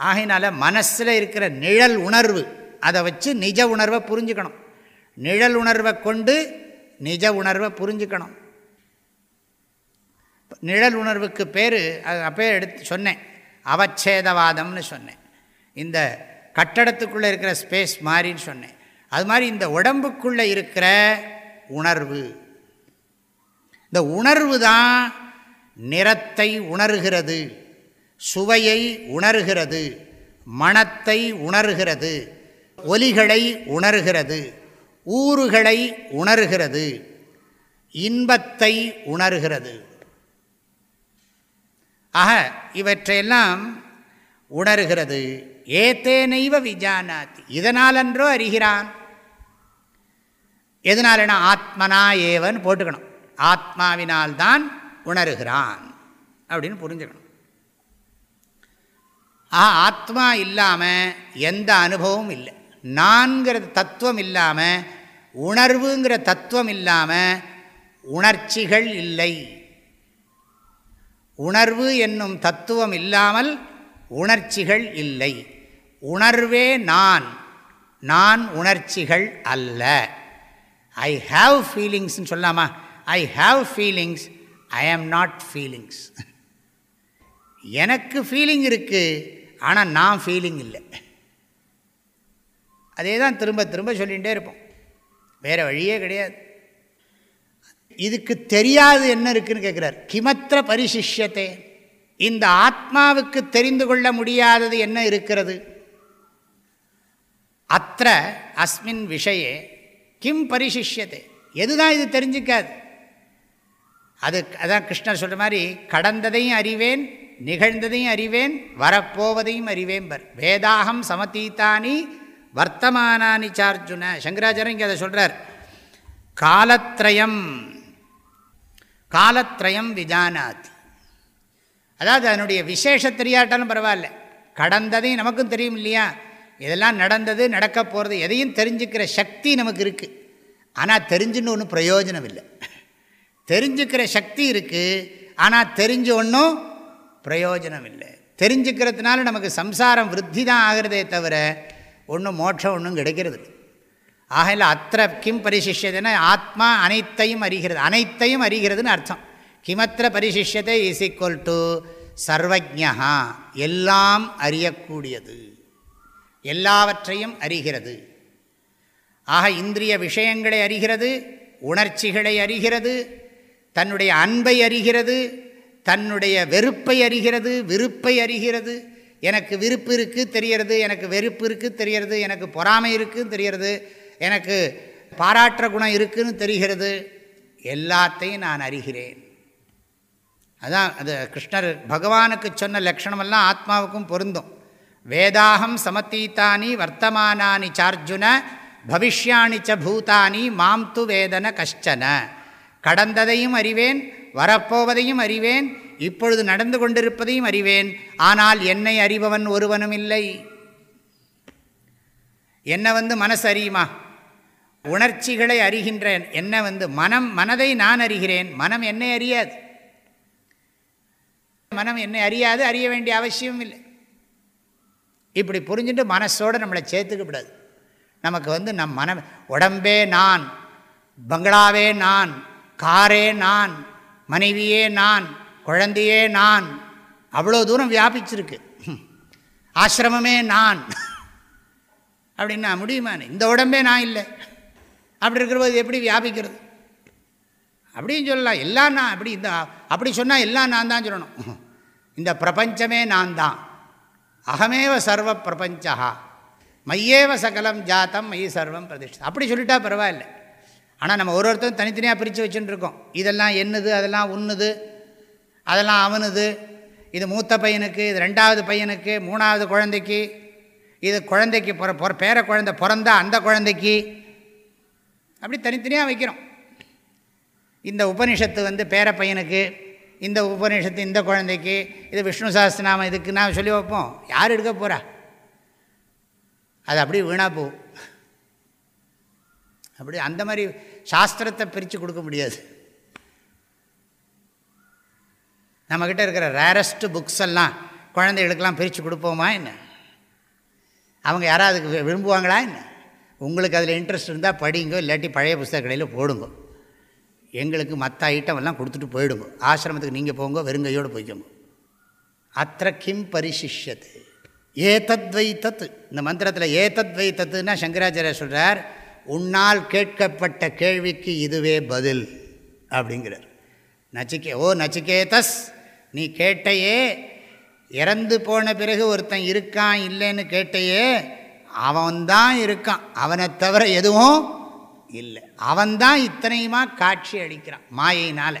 ஆகையினால மனசில் இருக்கிற நிழல் உணர்வு அதை வச்சு நிஜ உணர்வை புரிஞ்சுக்கணும். நிழல் உணர்வை கொண்டு நிஜ உணர்வை புரிஞ்சுக்கணும். நிழல் உணர்வுக்கு பேர் அது அப்போ எடுத்து சொன்னேன். அவச்சேதவாதம்னு சொன்னேன். இந்த கட்டடத்துக்குள்ளே இருக்கிற ஸ்பேஸ் மாதிரின்னு சொன்னேன். அது மாதிரி இந்த உடம்புக்குள்ளே இருக்கிற உணர்வு. இந்த உணர்வு தான் நிறத்தை உணர்கிறது சுவையை உணர்கிறது மனத்தை உணர்கிறது ஒலிகளை உணர்கிறது. ஊறுகளை உணர்கிறது. இன்பத்தை உணர்கிறது. ஆக இவற்றையெல்லாம் உணர்கிறது. ஏத்தேனைவ விஜானாத்தி இதனாலன்றோ அறிகிறான். எதனாலனா ஆத்மனா ஏவன் போட்டுக்கணும். ஆத்மாவினால்தான் உணர்கிறான். அப்படின்னு புரிஞ்சுக்கணும். ஆ ஆத்மா இல்லாமல் எந்த அனுபவமும் இல்லை. நான்கிற தத்துவம் இல்லாமல் உணர்வுங்கிற தத்துவம் இல்லாமல் உணர்ச்சிகள் இல்லை. உணர்வு என்னும் தத்துவம் இல்லாமல் உணர்ச்சிகள் இல்லை. உணர்வே நான் நான் உணர்ச்சிகள் அல்ல. ஐ ஹாவ் ஃபீலிங்ஸ்னு சொல்லாமா? I have feelings I am not feelings எனக்கு ஃபீலிங் இருக்குது ஆனால் நான் ஃபீலிங் இல்லை. அதே தான் திரும்ப திரும்ப சொல்லிகிட்டே இருப்போம். வேறு வழியே கிடையாது. இதுக்கு தெரியாது என்ன இருக்குதுன்னு கேட்குறார் கிமத்திர பரிசிஷ்யத்தை இந்த ஆத்மாவுக்கு தெரிந்து கொள்ள முடியாதது என்ன இருக்கிறது? அத்த அஸ்மின் விஷயே கிம் பரிசிஷ்யத்தை எதுதான் இது தெரிஞ்சிக்காது. அது அதான் கிருஷ்ணர் சொல்கிற மாதிரி கடந்ததையும் அறிவேன் நிகழ்ந்ததையும் அறிவேன் வரப்போவதையும் அறிவேன் பர். வேதாகம் சமதீத்தானி வர்த்தமானானி சார்ஜுன. சங்கராச்சாரம் இங்கே அதை சொல்கிறார் காலத்ரயம் காலத்ரயம் விஜானாத். அதாவது அதனுடைய விசேஷ தெரியாட்டாலும் பரவாயில்ல. கடந்ததையும் நமக்கும் தெரியும் இல்லையா? இதெல்லாம் நடந்தது நடக்க போகிறது எதையும் தெரிஞ்சுக்கிற சக்தி நமக்கு இருக்குது ஆனால் தெரிஞ்சுன்னு ஒன்றும் பிரயோஜனம் இல்லை. தெரிஞ்சுக்கிற சக்தி இருக்குது ஆனால் தெரிஞ்சு ஒன்றும் பிரயோஜனம் இல்லை. தெரிஞ்சுக்கிறதுனால நமக்கு சம்சாரம் விருத்தி தான் ஆகிறதே தவிர ஒன்றும் மோட்சம் ஒன்றும் கிடைக்கிறது ஆகையில் அத்த கிம் பரிசிஷ்யதுன்னா ஆத்மா அனைத்தையும் அறிகிறது. அனைத்தையும் அறிகிறதுன்னு அர்த்தம். கிமத்திர பரிசிஷ்யத்தை இஸ் ஈக்குவல் டு சர்வஜா எல்லாம் அறியக்கூடியது. எல்லாவற்றையும் அறிகிறது. ஆக இந்திரிய விஷயங்களை அறிகிறது உணர்ச்சிகளை அறிகிறது தன்னுடைய அன்பை அறிகிறது தன்னுடைய வெறுப்பை அறிகிறது விருப்பை அறிகிறது எனக்கு விருப்பு இருக்குது தெரியறது எனக்கு வெறுப்பு இருக்குது தெரியறது எனக்கு பொறாமை இருக்குதுன்னு தெரியறது எனக்கு பாராட்டுற குணம் இருக்குதுன்னு தெரிகிறது. எல்லாத்தையும் நான் அறிகிறேன். அதான் அது கிருஷ்ணர் பகவானுக்கு சொன்ன லக்ஷணமெல்லாம் ஆத்மாவுக்கும் பொருந்தும். வேதாகம் சமத்தீத்தானி வர்த்தமானானி சார்ஜுன பவிஷ்யாணி ச பூதானி மாம் து வேதன கஷ்டன. கடந்ததையும் அறிவேன் வரப்போவதையும் அறிவேன் இப்பொழுது நடந்து கொண்டிருப்பதையும் அறிவேன் ஆனால் என்னை அறிபவன் ஒருவனும் இல்லை. என்ன வந்து மனசு அறியுமா? உணர்ச்சிகளை அறிகின்றேன். என்ன வந்து மனம் மனதை நான் அறிகிறேன். மனம் என்னை அறியாது. மனம் என்னை அறியாது அறிய வேண்டிய அவசியம் இல்லை. இப்படி புரிஞ்சுட்டு மனசோடு நம்மளை சேர்த்துக்கப்படாது நமக்கு வந்து நம் மனம் உடம்பே நான் பங்களாவே நான் காரே நான் மனைவியே நான் குழந்தையே நான். அவ்வளோ தூரம் வியாபிச்சிருக்கு. ஆசிரமமே நான். அப்படின்னா முடியுமா? இந்த உடம்பே நான் இல்லை. அப்படி இருக்கிறபோது எப்படி வியாபிக்கிறது? அப்படின்னு சொல்லலாம். எல்லாம் நான் அப்படி இந்த அப்படி சொன்னால் எல்லாம் நான் தான் சொல்லணும். இந்த பிரபஞ்சமே நான் தான். அகமேவ சர்வ பிரபஞ்சா மையேவ சகலம் ஜாத்தம் மைய சர்வம் பிரதிஷ்டம் அப்படி சொல்லிட்டா பரவாயில்ல. ஆனால் நம்ம ஒரு ஒருத்தரும் தனித்தனியாக பிரித்து வச்சுட்டுருக்கோம். இதெல்லாம் என்னது அதெல்லாம் உண்ணுது அதெல்லாம் அவனுது இது மூத்த பையனுக்கு இது ரெண்டாவது பையனுக்கு மூணாவது குழந்தைக்கு இது குழந்தைக்கு பிற பிற பேர குழந்தை பிறந்தா அந்த குழந்தைக்கு. அப்படி தனித்தனியாக வைக்கிறோம். இந்த உபனிஷத்து வந்து பேர பையனுக்கு இந்த உபநிஷத்து இந்த குழந்தைக்கு இது விஷ்ணு சாஸ்திரநாமம் இதுக்கு நான் சொல்லி வைப்போம். யார் எடுக்க போகிறா அது அப்படியே வீணாக போகும். அப்படி அந்த மாதிரி சாஸ்திரத்தை பிரித்து கொடுக்க முடியாது. நம்மக்கிட்ட இருக்கிற ரேரஸ்ட்டு புக்ஸ் எல்லாம் குழந்தைகளுக்கெல்லாம் பிரித்து கொடுப்போமா என்ன? அவங்க யாராவது அதுக்கு விரும்புவாங்களா என்ன? உங்களுக்கு அதில் இன்ட்ரெஸ்ட் இருந்தால் படிங்க இல்லாட்டி பழைய புஸ்தக கடையில் போடுங்க. எங்களுக்கு மற்ற ஐட்டம் எல்லாம் கொடுத்துட்டு போயிடுங்க. ஆசிரமத்துக்கு நீங்கள் போங்க வெறுங்கையோடு போய்க்கோங்க. அத்த கிம் பரிசிஷ்யத்து ஏதத்வை தத்து இந்த மந்திரத்தில் ஏதத்வை தத்துன்னா சங்கராச்சாரிய சொல்கிறார் உன்னால் கேட்கப்பட்ட கேள்விக்கு இதுவே பதில் அப்படிங்கிறார். நச்சிக்கே ஓ நச்சிகேதஸ் நீ கேட்டையே இறந்து போன பிறகு ஒருத்தன் இருக்கான் இல்லைன்னு கேட்டையே அவன்தான் இருக்கான். அவனை தவிர எதுவும் இல்லை. அவன்தான் இத்தனையுமா காட்சி அளிக்கிறான் மாயினால்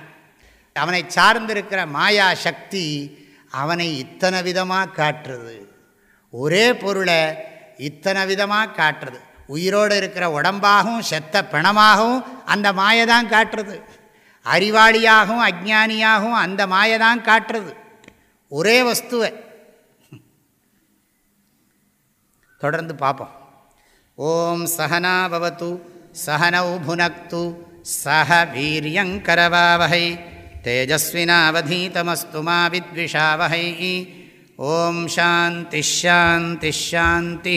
அவனை சார்ந்திருக்கிற மாயா சக்தி அவனை இத்தனை விதமாக காட்டுறது. ஒரே பொருளை இத்தனை விதமாக காட்டுறது. உயிரோடு இருக்கிற உடம்பாகவும் செத்த பிணமாகவும் அந்த மாயை தான் காட்டுறது. அறிவாளியாகவும் அஜானியாகவும் அந்த மாயை தான் காட்டுறது. ஒரே வஸ்துவை. தொடர்ந்து பார்ப்போம். ஓம் சகனாபவத்து சகனௌ புனக்து சக வீரியங்கரவாவகை தேஜஸ்வினாவதீதமஸ்து மா வித்விஷாவகை ஓம் சாந்தி ஷாந்தி ஷாந்தி